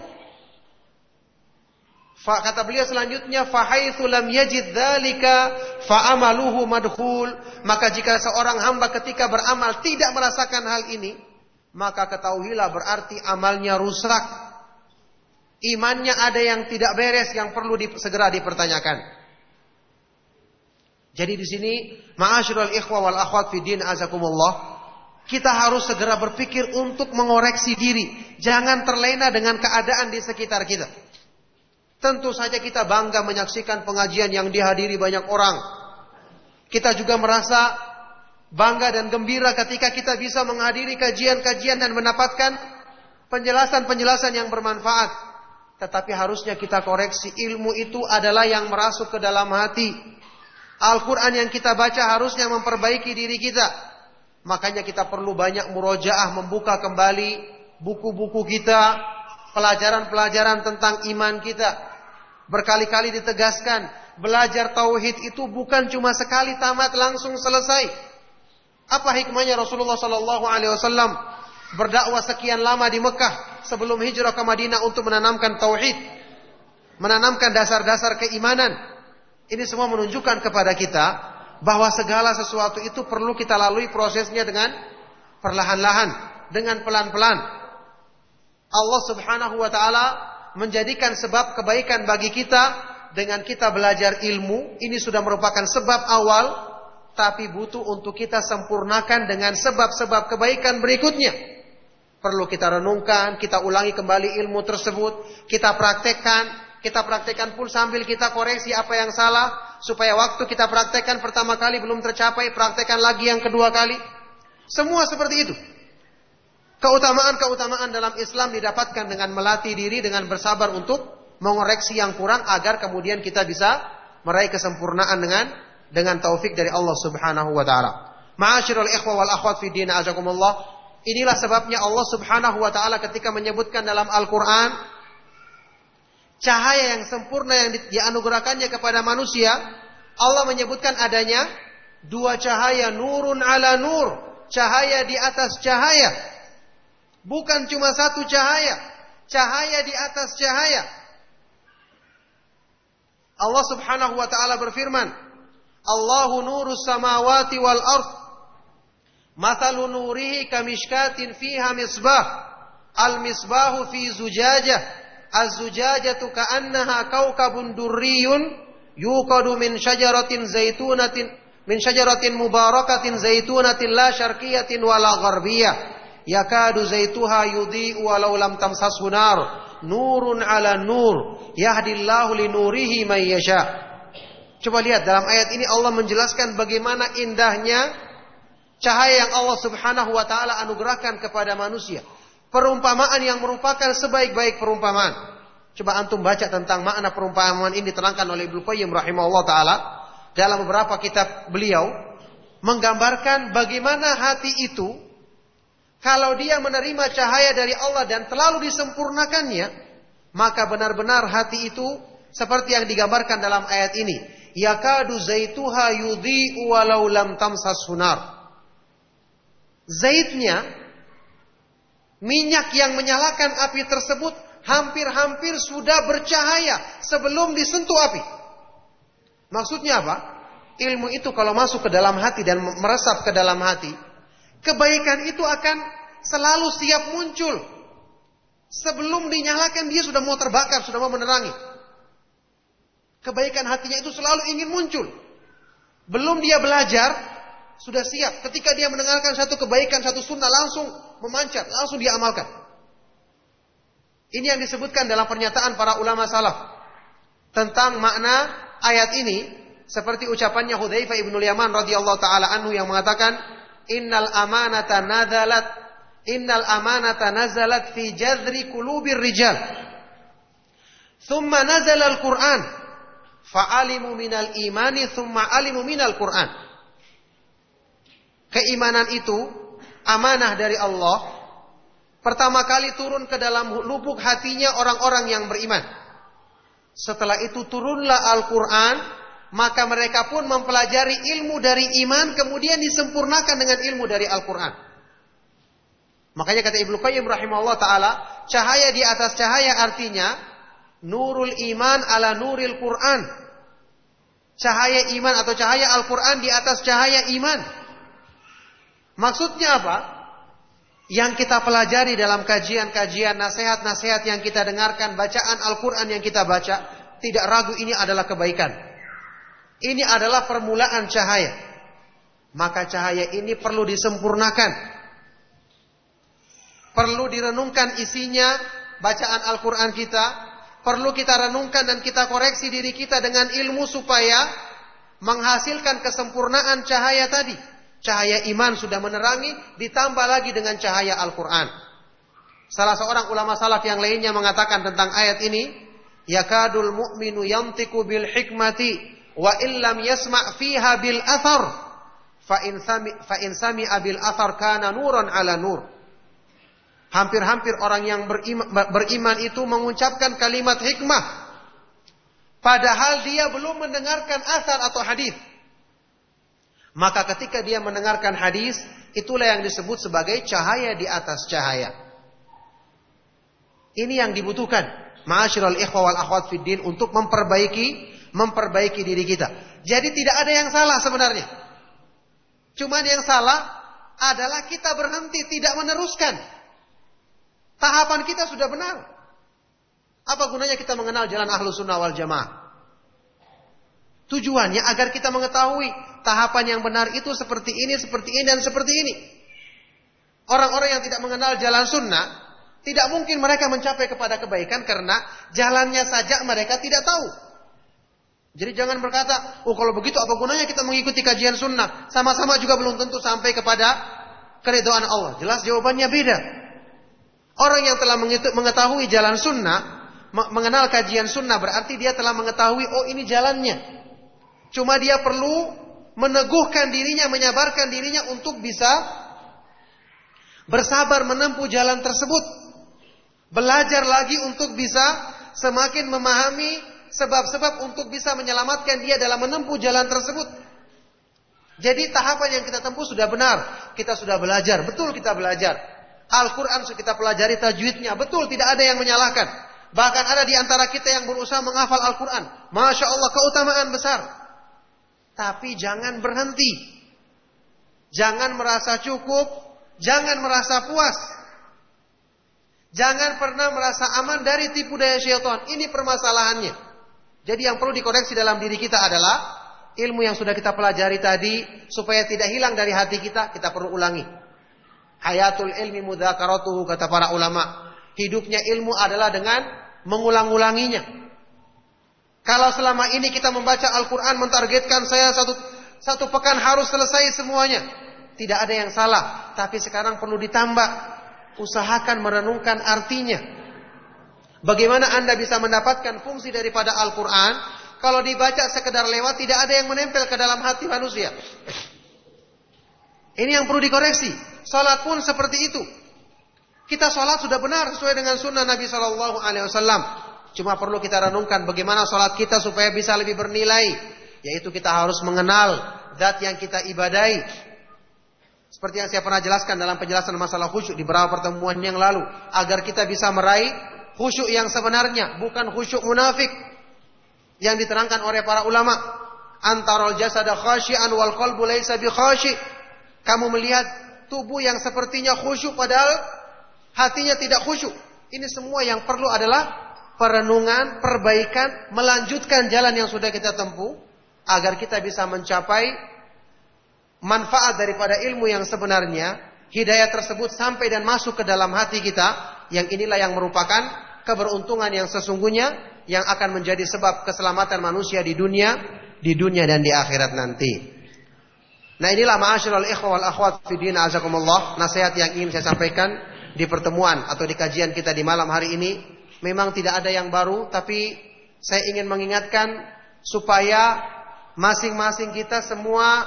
Fa kata beliau selanjutnya fa haitsu lam yajid dzalika fa amaluhu madkhul maka jika seorang hamba ketika beramal tidak merasakan hal ini maka ketahuilah berarti amalnya rusak Imannya ada yang tidak beres yang perlu di, segera dipertanyakan. Jadi di sini ma'asyiral ikhwa wal akhwat fi din azakumullah, kita harus segera berpikir untuk mengoreksi diri, jangan terlena dengan keadaan di sekitar kita. Tentu saja kita bangga menyaksikan pengajian yang dihadiri banyak orang. Kita juga merasa bangga dan gembira ketika kita bisa menghadiri kajian-kajian dan mendapatkan penjelasan-penjelasan yang bermanfaat. Tetapi harusnya kita koreksi ilmu itu adalah yang merasuk ke dalam hati. Al-Quran yang kita baca harusnya memperbaiki diri kita. Makanya kita perlu banyak murojaah membuka kembali buku-buku kita. Pelajaran-pelajaran tentang iman kita. Berkali-kali ditegaskan. Belajar tauhid itu bukan cuma sekali tamat langsung selesai. Apa hikmahnya Rasulullah Sallallahu Alaihi Wasallam berdakwah sekian lama di Mekah sebelum hijrah ke Madinah untuk menanamkan tauhid, menanamkan dasar-dasar keimanan. Ini semua menunjukkan kepada kita bahwa segala sesuatu itu perlu kita lalui prosesnya dengan perlahan-lahan, dengan pelan-pelan. Allah Subhanahu wa taala menjadikan sebab kebaikan bagi kita dengan kita belajar ilmu, ini sudah merupakan sebab awal, tapi butuh untuk kita sempurnakan dengan sebab-sebab kebaikan berikutnya. Perlu kita renungkan, kita ulangi kembali ilmu tersebut, kita praktekkan, kita praktekkan pun sambil kita koreksi apa yang salah, supaya waktu kita praktekkan pertama kali belum tercapai, praktekkan lagi yang kedua kali. Semua seperti itu. Keutamaan-keutamaan dalam Islam didapatkan dengan melatih diri dengan bersabar untuk mengoreksi yang kurang agar kemudian kita bisa meraih kesempurnaan dengan dengan taufik dari Allah Subhanahu wa taala. Ma'asyiral ikhwa wal akhwat fi din azakumullah. Inilah sebabnya Allah Subhanahu wa taala ketika menyebutkan dalam Al-Qur'an cahaya yang sempurna yang dianugerahkannya kepada manusia, Allah menyebutkan adanya dua cahaya nurun ala nur, cahaya di atas cahaya. Bukan cuma satu cahaya, cahaya di atas cahaya. Allah Subhanahu wa taala berfirman, "Allahu nurus samawati wal ard. Mathalu nurihi kamishkatin fiha misbah. Al-misbahu fi zujajah. Az-zujajatu ka'annaha kawkabun durriyun yuqadu min syajaratin zaitunatin min syajaratin mubarakatin zaitunatin la syarqiyatin wala gharbiyah. Yakadu zaituha yudhi'u walau lam tamsashu nar." nurun ala nur yahdillahu li nurihi may yasha. Coba lihat dalam ayat ini Allah menjelaskan bagaimana indahnya cahaya yang Allah Subhanahu wa taala anugerahkan kepada manusia. Perumpamaan yang merupakan sebaik-baik perumpamaan. Coba antum baca tentang makna perumpamaan ini diterangkan oleh Ibnu Qayyim rahimahullah taala dalam beberapa kitab beliau menggambarkan bagaimana hati itu kalau dia menerima cahaya dari Allah dan terlalu disempurnakannya, maka benar-benar hati itu seperti yang digambarkan dalam ayat ini. Yakadu zaituha yudhi'u walau lam tamsas sunar. Zaitnya, minyak yang menyalakan api tersebut hampir-hampir sudah bercahaya sebelum disentuh api. Maksudnya apa? Ilmu itu kalau masuk ke dalam hati dan meresap ke dalam hati, kebaikan itu akan selalu siap muncul. Sebelum dinyalakan dia sudah mau terbakar, sudah mau menerangi. Kebaikan hatinya itu selalu ingin muncul. Belum dia belajar, sudah siap. Ketika dia mendengarkan satu kebaikan, satu sunnah, langsung memancar, langsung dia amalkan. Ini yang disebutkan dalam pernyataan para ulama salaf. Tentang makna ayat ini, seperti ucapannya Hudzaifah ibnu Yaman radhiyallahu taala anhu yang mengatakan, Innal amanata nazalat Innal amanata nazalat fi jadri kulubir rijal. Thumma nazala al-Qur'an. Fa'alimu minal imani thumma alimu minal Qur'an. Keimanan itu amanah dari Allah. Pertama kali turun ke dalam lubuk hatinya orang-orang yang beriman. Setelah itu turunlah Al-Quran maka mereka pun mempelajari ilmu dari iman kemudian disempurnakan dengan ilmu dari Al-Qur'an. Makanya kata Ibnu Qayyim rahimahullah taala, cahaya di atas cahaya artinya nurul iman ala nuril Qur'an. Cahaya iman atau cahaya Al-Qur'an di atas cahaya iman. Maksudnya apa? Yang kita pelajari dalam kajian-kajian, nasihat-nasihat yang kita dengarkan, bacaan Al-Quran yang kita baca, tidak ragu ini adalah kebaikan. Ini adalah permulaan cahaya. Maka cahaya ini perlu disempurnakan. Perlu direnungkan isinya bacaan Al-Quran kita. Perlu kita renungkan dan kita koreksi diri kita dengan ilmu supaya menghasilkan kesempurnaan cahaya tadi. Cahaya iman sudah menerangi, ditambah lagi dengan cahaya Al-Quran. Salah seorang ulama salaf yang lainnya mengatakan tentang ayat ini, Yakadul mu'minu yantiku bil hikmati wa illam yasma' fiha bil athar fa in sami fa in sami'a bil athar kana nuran ala nur. Hampir-hampir orang yang beriman, beriman itu mengucapkan kalimat hikmah. Padahal dia belum mendengarkan asar atau hadis maka ketika dia mendengarkan hadis itulah yang disebut sebagai cahaya di atas cahaya ini yang dibutuhkan ma'asyiral ikhwah wal akhwat fid din untuk memperbaiki memperbaiki diri kita. Jadi tidak ada yang salah sebenarnya. Cuman yang salah adalah kita berhenti tidak meneruskan. Tahapan kita sudah benar. Apa gunanya kita mengenal jalan ahlu sunnah wal jamaah? Tujuannya agar kita mengetahui tahapan yang benar itu seperti ini, seperti ini, dan seperti ini. Orang-orang yang tidak mengenal jalan sunnah, tidak mungkin mereka mencapai kepada kebaikan karena jalannya saja mereka tidak tahu. Jadi jangan berkata, oh kalau begitu apa gunanya kita mengikuti kajian sunnah. Sama-sama juga belum tentu sampai kepada keridhaan Allah. Jelas jawabannya beda. Orang yang telah mengetahui jalan sunnah, mengenal kajian sunnah berarti dia telah mengetahui, oh ini jalannya. Cuma dia perlu meneguhkan dirinya, menyabarkan dirinya untuk bisa bersabar menempuh jalan tersebut. Belajar lagi untuk bisa semakin memahami sebab-sebab untuk bisa menyelamatkan dia dalam menempuh jalan tersebut. Jadi tahapan yang kita tempuh sudah benar. Kita sudah belajar, betul kita belajar. Al-Quran sudah kita pelajari tajwidnya, betul tidak ada yang menyalahkan. Bahkan ada di antara kita yang berusaha menghafal Al-Quran. Masya Allah keutamaan besar. Tapi jangan berhenti. Jangan merasa cukup, jangan merasa puas. Jangan pernah merasa aman dari tipu daya syaitan. Ini permasalahannya. Jadi yang perlu dikoreksi dalam diri kita adalah ilmu yang sudah kita pelajari tadi supaya tidak hilang dari hati kita, kita perlu ulangi. Hayatul ilmi mudzakaratuhu kata para ulama. Hidupnya ilmu adalah dengan mengulang-ulanginya. Kalau selama ini kita membaca Al-Quran mentargetkan saya satu satu pekan harus selesai semuanya. Tidak ada yang salah. Tapi sekarang perlu ditambah. Usahakan merenungkan artinya. Bagaimana anda bisa mendapatkan fungsi daripada Al-Quran. Kalau dibaca sekedar lewat tidak ada yang menempel ke dalam hati manusia. Ini yang perlu dikoreksi. Salat pun seperti itu. Kita salat sudah benar sesuai dengan sunnah Nabi Shallallahu Alaihi Wasallam. Cuma perlu kita renungkan bagaimana sholat kita supaya bisa lebih bernilai. Yaitu kita harus mengenal zat yang kita ibadai. Seperti yang saya pernah jelaskan dalam penjelasan masalah khusyuk di beberapa pertemuan yang lalu. Agar kita bisa meraih khusyuk yang sebenarnya. Bukan khusyuk munafik. Yang diterangkan oleh para ulama. Antarul jasada khasyian wal qalbu laysa bi khasyi. Kamu melihat tubuh yang sepertinya khusyuk padahal hatinya tidak khusyuk. Ini semua yang perlu adalah perenungan, perbaikan, melanjutkan jalan yang sudah kita tempuh agar kita bisa mencapai manfaat daripada ilmu yang sebenarnya, hidayah tersebut sampai dan masuk ke dalam hati kita, yang inilah yang merupakan keberuntungan yang sesungguhnya yang akan menjadi sebab keselamatan manusia di dunia, di dunia dan di akhirat nanti. Nah inilah ma'asyiral ikhwah wal akhwat fi din azakumullah, nasihat yang ingin saya sampaikan di pertemuan atau di kajian kita di malam hari ini memang tidak ada yang baru, tapi saya ingin mengingatkan supaya masing-masing kita semua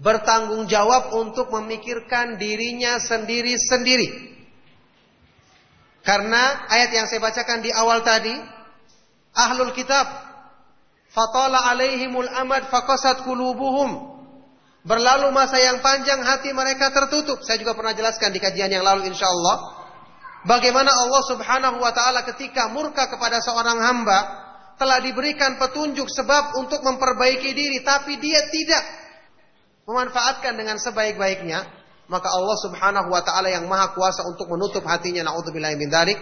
bertanggung jawab untuk memikirkan dirinya sendiri-sendiri. Karena ayat yang saya bacakan di awal tadi, ahlul kitab, fatala alaihimul amad faqasat kulubuhum. Berlalu masa yang panjang hati mereka tertutup. Saya juga pernah jelaskan di kajian yang lalu insya Allah. Bagaimana Allah Subhanahu wa taala ketika murka kepada seorang hamba telah diberikan petunjuk sebab untuk memperbaiki diri tapi dia tidak memanfaatkan dengan sebaik-baiknya, maka Allah Subhanahu wa taala yang maha kuasa untuk menutup hatinya naudzubillahi min dzalik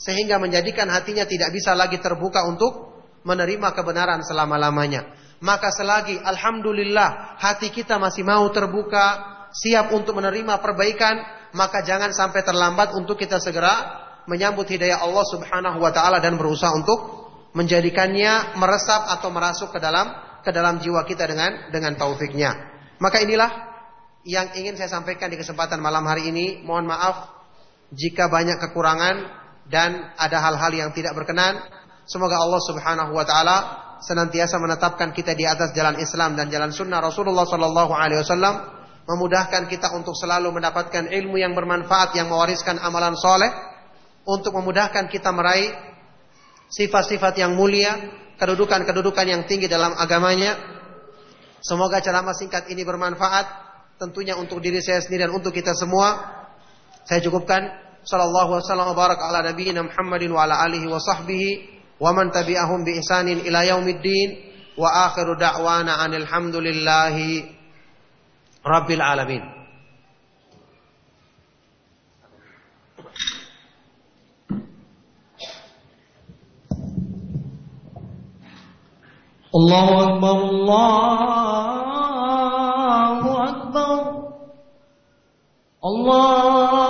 sehingga menjadikan hatinya tidak bisa lagi terbuka untuk menerima kebenaran selama-lamanya. Maka selagi alhamdulillah hati kita masih mau terbuka, siap untuk menerima perbaikan, maka jangan sampai terlambat untuk kita segera menyambut hidayah Allah Subhanahu wa taala dan berusaha untuk menjadikannya meresap atau merasuk ke dalam ke dalam jiwa kita dengan dengan taufiknya. Maka inilah yang ingin saya sampaikan di kesempatan malam hari ini. Mohon maaf jika banyak kekurangan dan ada hal-hal yang tidak berkenan. Semoga Allah Subhanahu wa taala senantiasa menetapkan kita di atas jalan Islam dan jalan sunnah Rasulullah sallallahu alaihi wasallam memudahkan kita untuk selalu mendapatkan ilmu yang bermanfaat yang mewariskan amalan soleh. Untuk memudahkan kita meraih sifat-sifat yang mulia kedudukan-kedudukan yang tinggi dalam agamanya. Semoga ceramah singkat ini bermanfaat tentunya untuk diri saya sendiri dan untuk kita semua. Saya cukupkan. Sallallahu wasallam wa baraka ala nabiyina Muhammadin wa ala alihi wa sahbihi wa man tabi'ahum bi ihsanin ila yaumiddin. Wa akhiru da'wana anil hamdulillahi رب العالمين. الله أكبر الله أكبر. الله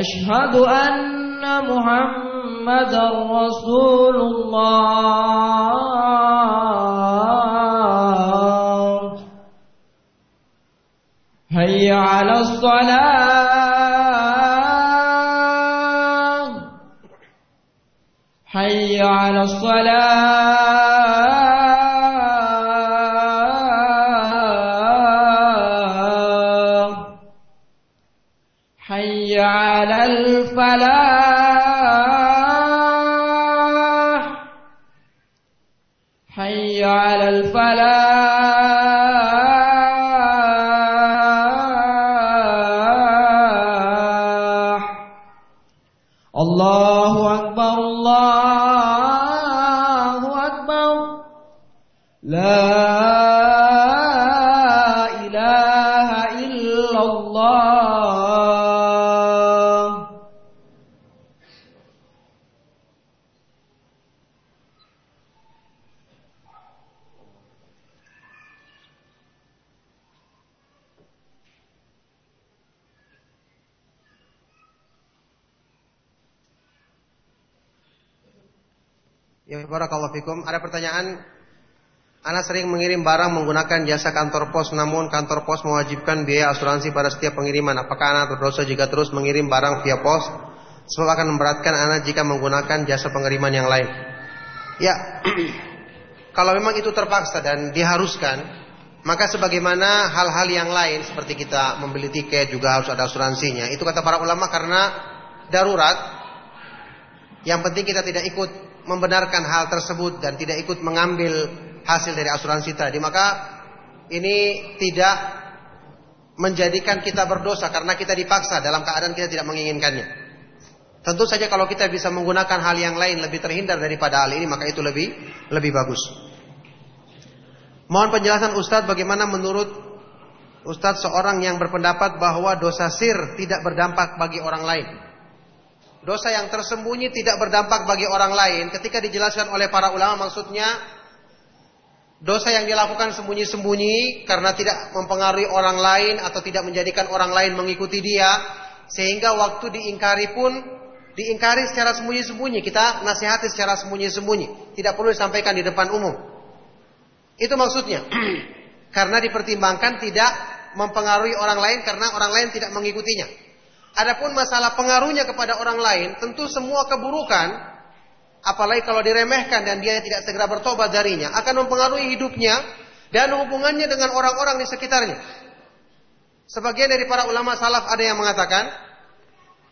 أشهد أن محمدا رسول الله. هيا على الصلاة. حي على الصلاة. Ada pertanyaan? Ana sering mengirim barang menggunakan jasa kantor pos namun kantor pos mewajibkan biaya asuransi pada setiap pengiriman. Apakah Ana berdosa jika terus mengirim barang via pos? Sebab akan memberatkan Ana jika menggunakan jasa pengiriman yang lain. Ya, kalau memang itu terpaksa dan diharuskan, maka sebagaimana hal-hal yang lain seperti kita membeli tiket juga harus ada asuransinya. Itu kata para ulama karena darurat. Yang penting kita tidak ikut membenarkan hal tersebut dan tidak ikut mengambil hasil dari asuransi tadi. Maka ini tidak menjadikan kita berdosa karena kita dipaksa dalam keadaan kita tidak menginginkannya. Tentu saja kalau kita bisa menggunakan hal yang lain lebih terhindar daripada hal ini maka itu lebih lebih bagus. Mohon penjelasan Ustadz bagaimana menurut Ustadz seorang yang berpendapat bahwa dosa sir tidak berdampak bagi orang lain. Dosa yang tersembunyi tidak berdampak bagi orang lain. Ketika dijelaskan oleh para ulama maksudnya dosa yang dilakukan sembunyi-sembunyi karena tidak mempengaruhi orang lain atau tidak menjadikan orang lain mengikuti dia sehingga waktu diingkari pun diingkari secara sembunyi-sembunyi. Kita nasihati secara sembunyi-sembunyi, tidak perlu disampaikan di depan umum. Itu maksudnya. karena dipertimbangkan tidak mempengaruhi orang lain karena orang lain tidak mengikutinya. Adapun masalah pengaruhnya kepada orang lain, tentu semua keburukan, apalagi kalau diremehkan dan dia tidak segera bertobat darinya, akan mempengaruhi hidupnya dan hubungannya dengan orang-orang di sekitarnya. Sebagian dari para ulama salaf ada yang mengatakan,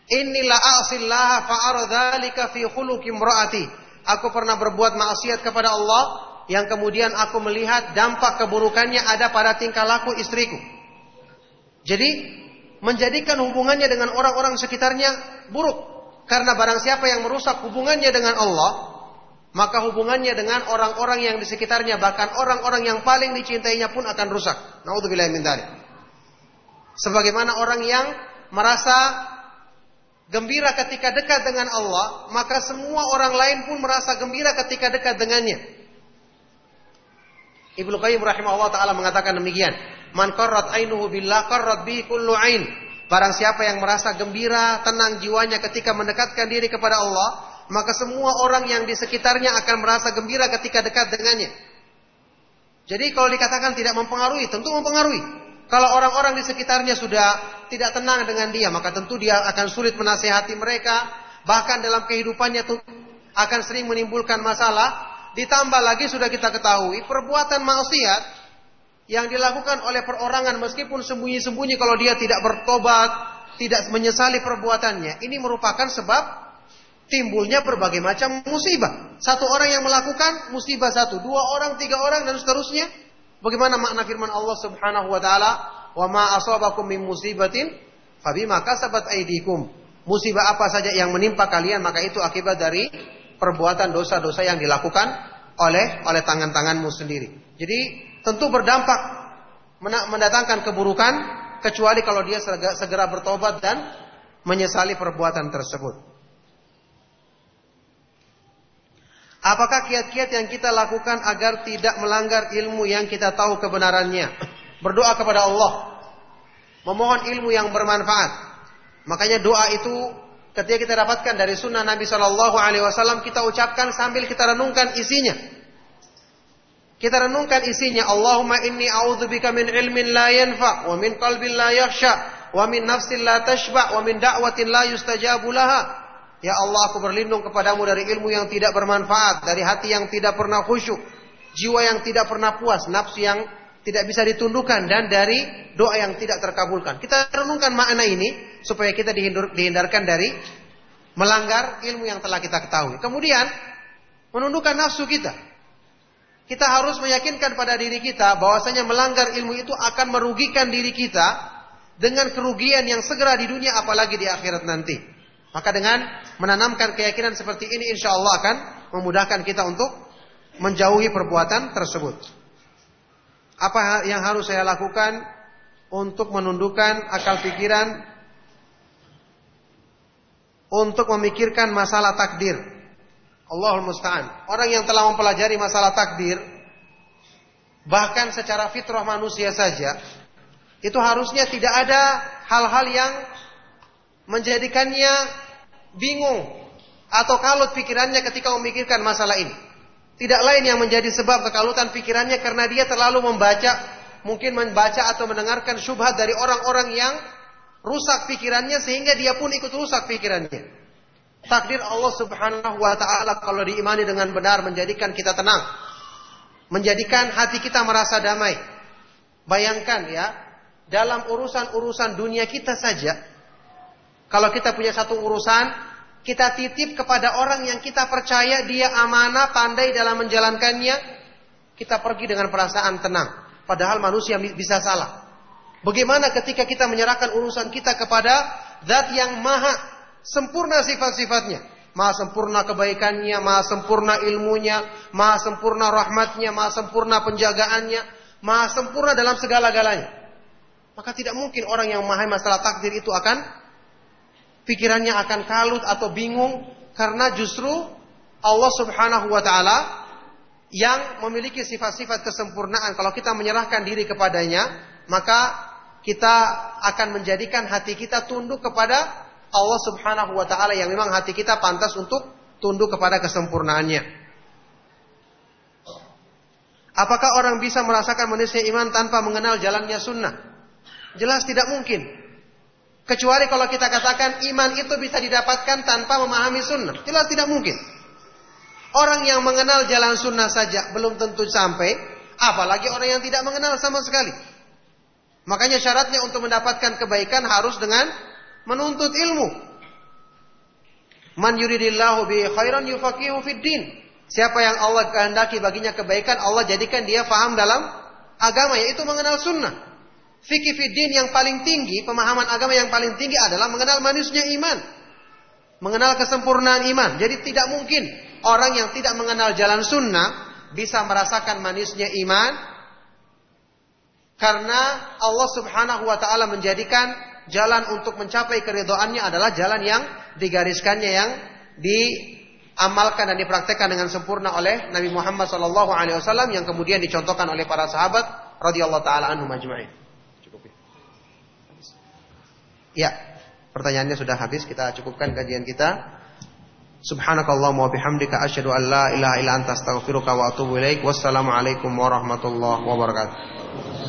Inilah a'sillah fa'aradhalika fi khuluki imra'ati. Aku pernah berbuat maksiat kepada Allah yang kemudian aku melihat dampak keburukannya ada pada tingkah laku istriku. Jadi menjadikan hubungannya dengan orang-orang sekitarnya buruk. Karena barang siapa yang merusak hubungannya dengan Allah, maka hubungannya dengan orang-orang yang di sekitarnya, bahkan orang-orang yang paling dicintainya pun akan rusak. Sebagaimana orang yang merasa gembira ketika dekat dengan Allah, maka semua orang lain pun merasa gembira ketika dekat dengannya. Ibnu Qayyim rahimahullah taala mengatakan demikian. Man qarrat ainuhu billah qarrat bi kullu ain. Barang siapa yang merasa gembira, tenang jiwanya ketika mendekatkan diri kepada Allah, maka semua orang yang di sekitarnya akan merasa gembira ketika dekat dengannya. Jadi kalau dikatakan tidak mempengaruhi, tentu mempengaruhi. Kalau orang-orang di sekitarnya sudah tidak tenang dengan dia, maka tentu dia akan sulit menasehati mereka. Bahkan dalam kehidupannya tuh akan sering menimbulkan masalah. Ditambah lagi sudah kita ketahui, perbuatan maksiat yang dilakukan oleh perorangan meskipun sembunyi-sembunyi kalau dia tidak bertobat, tidak menyesali perbuatannya, ini merupakan sebab timbulnya berbagai macam musibah. Satu orang yang melakukan musibah satu, dua orang, tiga orang dan seterusnya. Bagaimana makna firman Allah Subhanahu wa taala, "Wa ma asabakum min musibatin fabima kasabat aydikum." Musibah apa saja yang menimpa kalian maka itu akibat dari perbuatan dosa-dosa yang dilakukan oleh oleh tangan-tanganmu sendiri. Jadi tentu berdampak mendatangkan keburukan kecuali kalau dia segera bertobat dan menyesali perbuatan tersebut. Apakah kiat-kiat yang kita lakukan agar tidak melanggar ilmu yang kita tahu kebenarannya? Berdoa kepada Allah, memohon ilmu yang bermanfaat. Makanya doa itu ketika kita dapatkan dari sunnah Nabi Shallallahu Alaihi Wasallam kita ucapkan sambil kita renungkan isinya. Kita renungkan isinya. Allahumma inni a'udzubika min ilmin la yanfa, wa min qalbin la yakhsha, wa min nafsin la tashba, wa min da'watin la yustajabu laha. Ya Allah, aku berlindung kepadamu dari ilmu yang tidak bermanfaat, dari hati yang tidak pernah khusyuk, jiwa yang tidak pernah puas, nafsu yang tidak bisa ditundukkan dan dari doa yang tidak terkabulkan. Kita renungkan makna ini supaya kita dihindarkan dari melanggar ilmu yang telah kita ketahui. Kemudian menundukkan nafsu kita. Kita harus meyakinkan pada diri kita bahwasanya melanggar ilmu itu akan merugikan diri kita dengan kerugian yang segera di dunia apalagi di akhirat nanti. Maka dengan menanamkan keyakinan seperti ini insya Allah akan memudahkan kita untuk menjauhi perbuatan tersebut. Apa yang harus saya lakukan untuk menundukkan akal pikiran untuk memikirkan masalah takdir? Allahul musta'an. Orang yang telah mempelajari masalah takdir bahkan secara fitrah manusia saja itu harusnya tidak ada hal-hal yang menjadikannya bingung atau kalut pikirannya ketika memikirkan masalah ini. Tidak lain yang menjadi sebab kekalutan pikirannya karena dia terlalu membaca, mungkin membaca atau mendengarkan syubhat dari orang-orang yang rusak pikirannya sehingga dia pun ikut rusak pikirannya. Takdir Allah Subhanahu wa taala kalau diimani dengan benar menjadikan kita tenang. Menjadikan hati kita merasa damai. Bayangkan ya, dalam urusan-urusan dunia kita saja kalau kita punya satu urusan, kita titip kepada orang yang kita percaya dia amanah, pandai dalam menjalankannya, kita pergi dengan perasaan tenang. Padahal manusia bisa salah. Bagaimana ketika kita menyerahkan urusan kita kepada zat yang maha Sempurna sifat-sifatnya. Maha sempurna kebaikannya, maha sempurna ilmunya, maha sempurna rahmatnya, maha sempurna penjagaannya, maha sempurna dalam segala-galanya. Maka tidak mungkin orang yang memahami masalah takdir itu akan pikirannya akan kalut atau bingung karena justru Allah Subhanahu wa taala yang memiliki sifat-sifat kesempurnaan kalau kita menyerahkan diri kepadanya maka kita akan menjadikan hati kita tunduk kepada Allah Subhanahu wa taala yang memang hati kita pantas untuk tunduk kepada kesempurnaannya. Apakah orang bisa merasakan manusia iman tanpa mengenal jalannya sunnah? Jelas tidak mungkin. Kecuali kalau kita katakan iman itu bisa didapatkan tanpa memahami sunnah. Jelas tidak mungkin. Orang yang mengenal jalan sunnah saja belum tentu sampai. Apalagi orang yang tidak mengenal sama sekali. Makanya syaratnya untuk mendapatkan kebaikan harus dengan menuntut ilmu. Man yuridillahu bi khairan yufaqihu fid din. Siapa yang Allah kehendaki baginya kebaikan, Allah jadikan dia faham dalam agama yaitu mengenal sunnah. Fikih fiddin yang paling tinggi, pemahaman agama yang paling tinggi adalah mengenal manusia iman. Mengenal kesempurnaan iman. Jadi tidak mungkin orang yang tidak mengenal jalan sunnah bisa merasakan manisnya iman karena Allah Subhanahu wa taala menjadikan jalan untuk mencapai keridoannya adalah jalan yang digariskannya yang diamalkan dan dipraktekkan dengan sempurna oleh Nabi Muhammad SAW yang kemudian dicontohkan oleh para sahabat radhiyallahu taala anhu majma'in. Cukup ya. Ya, pertanyaannya sudah habis, kita cukupkan kajian kita. Subhanakallahumma wa bihamdika asyhadu an la ilaha illa anta astaghfiruka wa atubu ilaik. Wassalamualaikum warahmatullahi wabarakatuh.